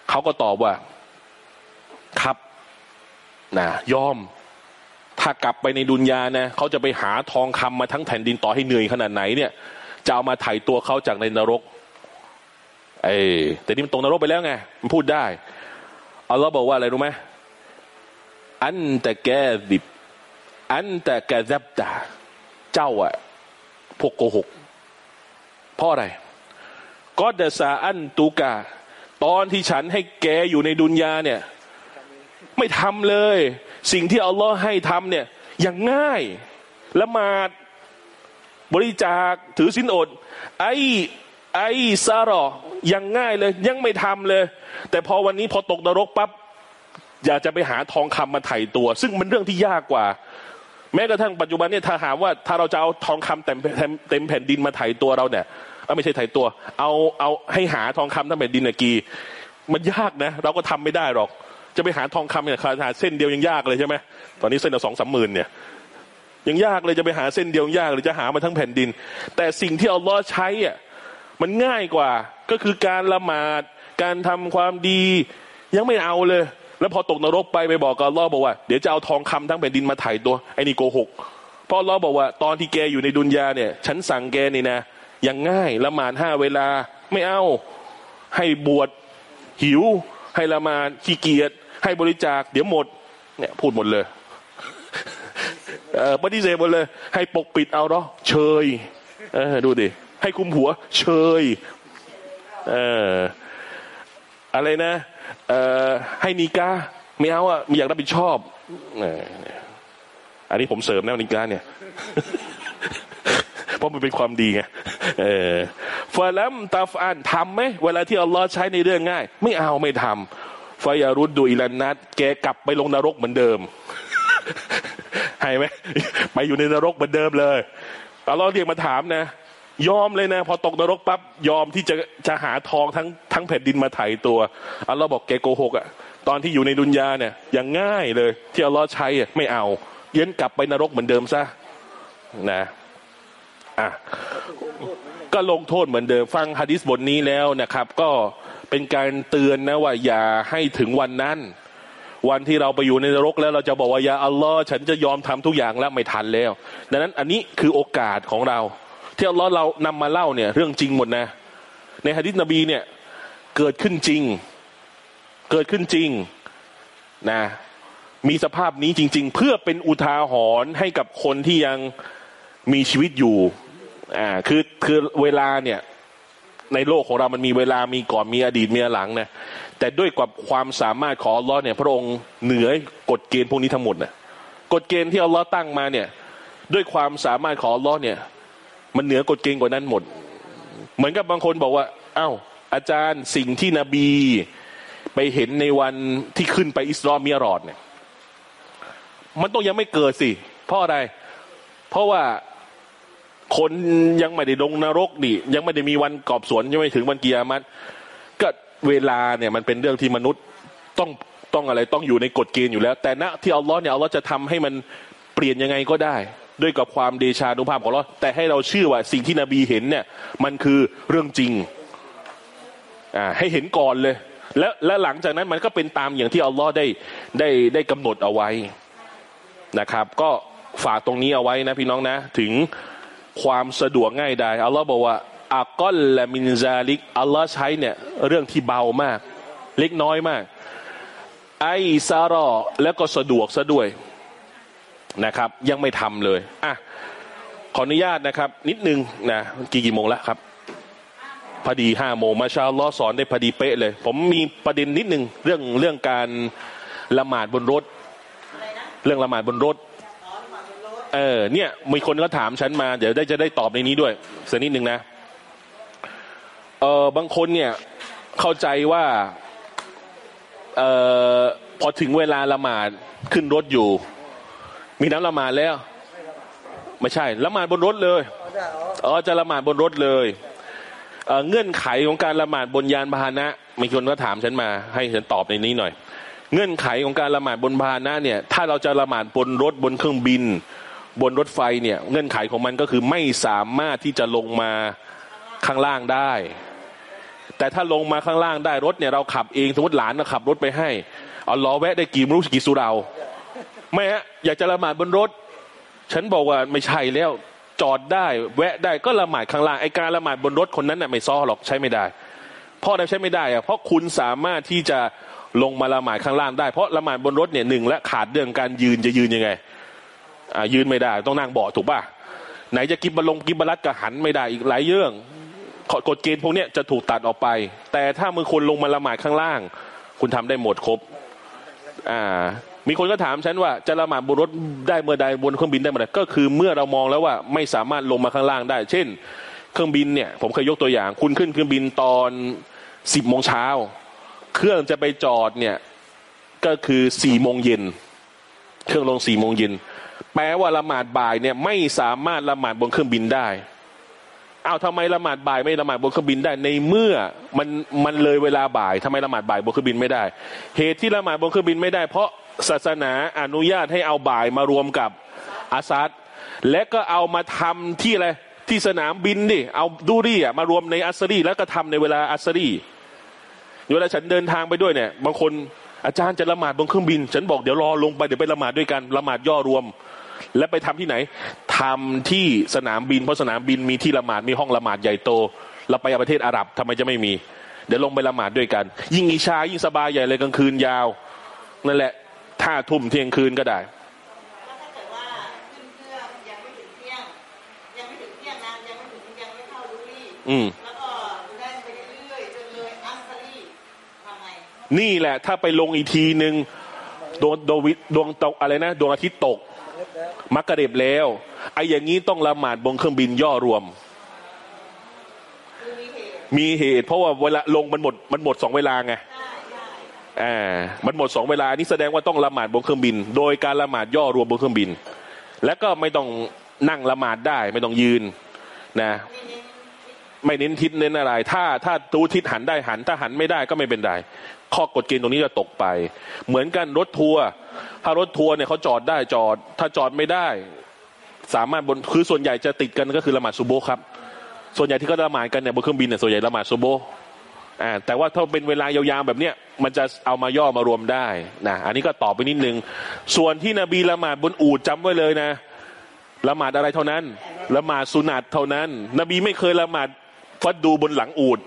เขาก็ตอบว่า ครับนะยอม ถ้ากลับไปในดุนยานะเขาจะไปหาทองคำมาทั้งแผ่นดินต่อให้เหนื่อยขนาดไหนเนี่ยจะเอามาไถ่ตัวเขาจากในนรกเอแต่นี่มันตรงนรกไปแล้วไงมันพูดได้อัลลอฮ์บอกว่าอะไรรู้ไหมอันแต่แกดิบ อันแต่แกซับตาเจ้าอะพวกโกหกเพราะอะไรก็เดซาอันตูกาตอนที่ฉันให้แกอยู่ในดุนยาเนี่ย ไม่ทำเลย สิ่งที่อัลลอฮ์ให้ทำเนี่ยอย่างง่ายละหมาดบริจาคถือสินอด ไอไอซารอยังง่ายเลย ยังไม่ทำเลย แต่พอวันนี้พอตกนรกปับ๊บอยากจะไปหาทองคำมาไถ่ตัว ซึ่งมันเรื่องที่ยากกว่า แม้กระทั่งปัจจุบันเนี่ยถ้าหาว่าถ้าเราจะเอาทองคำเต็มเต็มแผ่นดินมาไถ่ตัวเราเนี่ยไม่ใช่ไถ่ตัว เอาเอาให้หาทองคำทั้งแผ่นดินนกีมันยากนะ เราก็ทำไม่ได้หรอก จะไปหาทองคำเนี่ยหาเส้นเดียวยังยากเลยใช่ไหมตอนนี้เส้นละสองสามหมื่นเนี่ยยังยากเลยจะไปหาเส้นเดียวยากเลยจะหามาทั้งแผ่นดิน แต่สิ่งที่อัลลอฮ์ใช้อะมันง่ายกว่าก็คือการละหมาด การทำความดี ยังไม่เอาเลย แล้วพอตกนรกไปไปบอกกับลอบอกว่าเดี๋ยวจะเอาทองคำทั้งแผ่นดินมาไถ่ตัวไอ้นี่โกหกเพราะลอบอกว่าตอนที่แกอยู่ในดุนยาเนี่ย ฉันสั่งแกนี่นะย่างง่ายละหมาดห้าเวลาไม่เอาให้บวชหิว ให้ละหมาดขี้เกียจ ให้บริจาค เดี๋ยวหมด เนี่ย พูดหมดเลยเออปฏิเสธหมดเลย ให้ปกปิดเอาเนาะเชยเออดูดิ ให้คุมหัว เชยเอออะไรนะเออให้นีกาไม่เอาอะม่อยากรับผิดชอบอันนี้ผมเสริมนะนิกาเนี่ยเพราะมันเป็นความดีไงเออฟาลัมตาฟอันทำไหมเวลาที่อัลลอฮ์ใช้ในเรื่องง่าย ไม่เอาไม่ทำ ฟยารุดดูอิลันนัดแกกลับไปลงนรกเหมือนเดิมให้ไหมไปอยู่ในนรกเหมือนเดิมเลยอัลลอฮ์เรียกมาถามนะ ยอมเลยนะ พอตกนรกปั๊บยอมที่จะจะหาทองทั้งทั้งแผ่นดินมาไถ่ตัวอัลลอฮ์บอกแกโกหกอะตอนที่อยู่ในดุนยาเนี่ยย่างง่ายเลย ที่อัลลอฮ์ใช้อะไม่เอาเย็นกลับไปนรกเหมือนเดิมซะนะอะก็ลงโทษเหมือนเดิมฟังฮะดิษบทนี้แล้วนะครับ ก็ เป็นการเตือนนะว่าอย่าให้ถึงวันนั้น วันที่เราไปอยู่ในนรกแล้วเราจะบอกว่าอย่าอัลลอฮ์ฉันจะยอมทำทุกอย่างแล้วไม่ทันแล้ว ดังนั้นอันนี้คือโอกาสของเรา ที่อัลลอฮ์เรานำมาเล่าเนี่ยเรื่องจริงหมดนะ ในฮะดิษนบีเนี่ยเกิดขึ้นจริง เกิดขึ้นจริงนะมีสภาพนี้จริง ๆ เพื่อเป็นอุทาหรณ์ให้กับคนที่ยังมีชีวิตอยู่อ่าคือคือเวลาเนี่ย ในโลกของเรามันมีเวลามีก่อนมีอดีตมีหลังนะแต่ด้วยกับความสามารถของอัลลอฮ์เนี่ยพระองค์เหนือกฎเกณฑ์พวกนี้ทั้งหมดนะกฎเกณฑ์ที่อัลลอฮ์ตั้งมาเนี่ย ด้วยความสามารถของอัลลอฮ์เนี่ย มันเหนือกฎเกณฑ์กว่านั้นหมด เหมือนกับบางคนบอกว่า เอ้า อาจารย์สิ่งที่นบีไปเห็นในวันที่ขึ้นไปอิสรามิยรอดเนี่ย มันต้องยังไม่เกิดสิ เพราะอะไร เพราะว่า คนยังไม่ได้ลงนรกนี่ยังไม่ได้มีวันกอบสวนยังไม่ถึงวันกิยามัตก็เวลาเนี่ยมันเป็นเรื่องที่มนุษย์ต้องต้องอะไรต้องอยู่ในกฎเกณฑ์อยู่แล้ว แต่ณที่อัลลอฮ์เนี่ยอัลลอฮ์จะทำให้มันเปลี่ยนยังไงก็ได้ ด้วยกับความเดชานุภาพของอัลลอฮ์แต่ให้เราเชื่อว่าสิ่งที่นบีเห็นเนี่ยมันคือเรื่องจริงอ่าให้เห็นก่อนเลย แล้วและหลังจากนั้นมันก็เป็นตามอย่างที่อัลลอฮ์ได้ได้ได้กำหนดเอาไว้นะครับ ก็ฝากตรงนี้เอาไว้นะพี่น้องนะ ถึง ความสะดวกง่ายได้อัลลอฮ์บอกว่าอักอลและมินซาลิกอัลลอฮ์ใช้เนี่ยเรื่องที่เบามาก เล็กน้อยมาก ไอซารอแล้วก็สะดวกซะด้วยนะครับ ยังไม่ทำเลยอะขออนุญาตนะครับ นิดนึงนะกี่กี่โมงแล้วครับพอดีห้าโมงมาชาลลอสอนได้พอดีเป๊ะเลย ผมมีประเด็นนิดนึงเรื่องเรื่องการละหมาดบนรถรนะเรื่องละหมาดบนรถ ออเนี่ยมีคนก็ถามฉันมาเดี๋ยวได้จะได้ตอบในนี้ด้วยสักนิดหนึ่งนะเออบางคนเนี่ยเข้าใจว่าเออพอถึงเวลาละหมาดขึ้นรถอยู่ มีน้ำละหมาดแล้ว ไม่ใช่ละหมาดบนรถเลยเอาได้อ๋อจะละหมาดบนรถเลยเออเงื่อนไขของการละหมาดบนยานพาหนะมีคนก็ถามฉันมา ให้ฉันตอบในนี้หน่อย เงื่อนไขของการละหมาดบนพาหนะเนี่ย ถ้าเราจะละหมาดบนรถบนเครื่องบิน บนรถไฟเนี่ยเงื่อนไขของมันก็คือไม่สามารถที่จะลงมาข้างล่างได้ แต่ถ้าลงมาข้างล่างได้รถเนี่ยเราขับเองสมมติหลานเราขับรถไปให้เอาล้อแวะได้กี่ม่รู้กี่สุเราไม่ฮะอยากจะละหมาดบนรถ ฉันบอกว่าไม่ใช่แล้วจอดได้ แวะได้ก็ละหมาดข้างล่างไอการละหมาดบนรถคนนั้นน่ะไม่ซ้อหรอกใช้ไม่ได้เพราะอะไรใช้ไม่ได้อะเพราะคุณสามารถที่จะลงมาละหมาดข้างล่างได้เพราะละหมาดบนรถเนี่ยหนึ่งและขาดเรื่องการยืนจะยืนยังไง ยืนไม่ได้ ต้องนั่งเบาะถูกป่ะไหนจะกินบะลงกินบะรัดก็หันไม่ได้อีกหลายเรื่องกฎเกณฑ์พวกนี้จะถูกตัดออกไป แต่ถ้ามือคนลงมาละหมาดข้างล่าง คุณทำได้หมดครบอ่ามีคนก็ถามฉันว่าจะละหมาดบนรถได้เมื่อใดบนเครื่องบินได้เมื่อใดก็คือเมื่อเรามองแล้วว่าไม่สามารถลงมาข้างล่างได้ เช่น เครื่องบินเนี่ยผมเคยยกตัวอย่าง คุณขึ้นเครื่องบินตอนสิบโมงเช้าเครื่องจะไปจอดเนี่ยก็คือสี่โมงเย็นเครื่องลงสี่โมงเย็น แปลว่าละหมาดบ่ายเนี่ยไม่สามารถละหมาดบนเครื่องบินได้ เอาวทำไมละหมาดบ่ายไม่ละหมาดบนเครื่องบินได้ ในเมื่อมันมันเลยเวลาบ่ายทำไมละหมาดบ่ายบนเครื่องบินไม่ได้ เหตุที่ละหมาดบนเครื่องบินไม่ได้ เพราะศาสนาอนุญาตให้เอาบ่ายมารวมกับอาซัดและก็เอามาทำที่อะไรที่สนามบินดิเอาดูรี่อะมารวมในอัสรีแล้วก็ทำในเวลาอัสรีเวลาฉันเดินทางไปด้วยเนี่ย บางคนอาจารย์จะละหมาดบนเครื่องบิน ฉันบอกเดี๋ยวรอลงไปเดี๋ยวไปละหมาดด้วยกันละหมาดย่อรวม และไปทำที่ไหนทำที่สนามบิน เพราะสนามบินมีที่ละหมาดมีห้องละหมาดใหญ่โต เราไปประเทศอาหรับทำไมจะไม่มี เดี๋ยวลงไปละหมาดด้วยกัน ยิ่งอิชายิ่งสบายใหญ่เลยกลางคืนยาว นั่นแหละถ้าทุ่มเที่ยงคืนก็ได้แล้วถ้าเกิดว่าขึ้นเครื่องยังไม่ถึงเที่ยงยังไม่ถึงเที่ยงนะยังไม่ถึงยังไม่เข้าลูรี่อืมแล้วก็แล่นไปเรื่อยๆจนเลยอัสซารีทำไงนี่แหละ ถ้าไปลงอีกทีหนึ่งดวงดวงวิดวงตกอะไรนะดวงอาทิตย์ตกเล็บแล้ว มักกะเร็บแล้วไอ้อย่างนี้ต้องละหมาดบนเครื่องบินย่อรวม มีเหตุ เพราะว่าเวลาลงมันหมดมันหมดสองเวลาไงอ่ามันหมดสองเวลานี่แสดงว่าต้องละหมาดบนเครื่องบิน โดยการละหมาดย่อรวมบนเครื่องบิน แล้วก็ไม่ต้องนั่งละหมาดได้ ไม่ต้องยืนนะไม่เน้นไม่เน้นทิศเน้นอะไร ถ้าถ้าตูทิศหันได้หัน ถ้าหันไม่ได้ก็ไม่เป็นไร ข้อกฎเกณฑ์ตรงนี้จะตกไป เหมือนกันรถทัวร์ถ้ารถทัวร์เนี่ยเขาจอดได้จอด ถ้าจอดไม่ได้ สามารถบนคือส่วนใหญ่จะติดกันก็คือละหมาดซุโบครับ ส่วนใหญ่ที่เขาละหมาดกันเนี่ยบนเครื่องบินเนี่ยส่วนใหญ่ละหมาดซุโบอ่าแต่ว่าถ้าเป็นเวลายาวๆแบบเนี้ยมันจะเอามาย่อมารวมได้นะอันนี้ก็ตอบไปนิดนึง ส่วนที่นบีละหมาดบนอูดจำไว้เลยนะละหมาดอะไรเท่านั้นละหมาดสุนัตเท่านั้น นบีไม่เคยละหมาดฟัดดูบนหลังอูด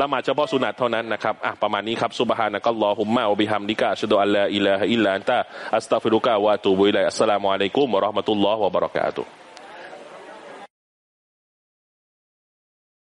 ละหมาดเฉพาะสุนัตเท่านั้นนะครับอะประมาณนี้ครับซุบฮานะกัลลอฮุมมะอบิฮัมดิกะชะดอัลลาอิลาฮะอิลลัลนตะอัสตัฟิรุกะวะตูบุอิลัยอัสสลามุอะลัยกุมวะราะห์มะตุลลอฮ์วะบะเราะกาตุฮ์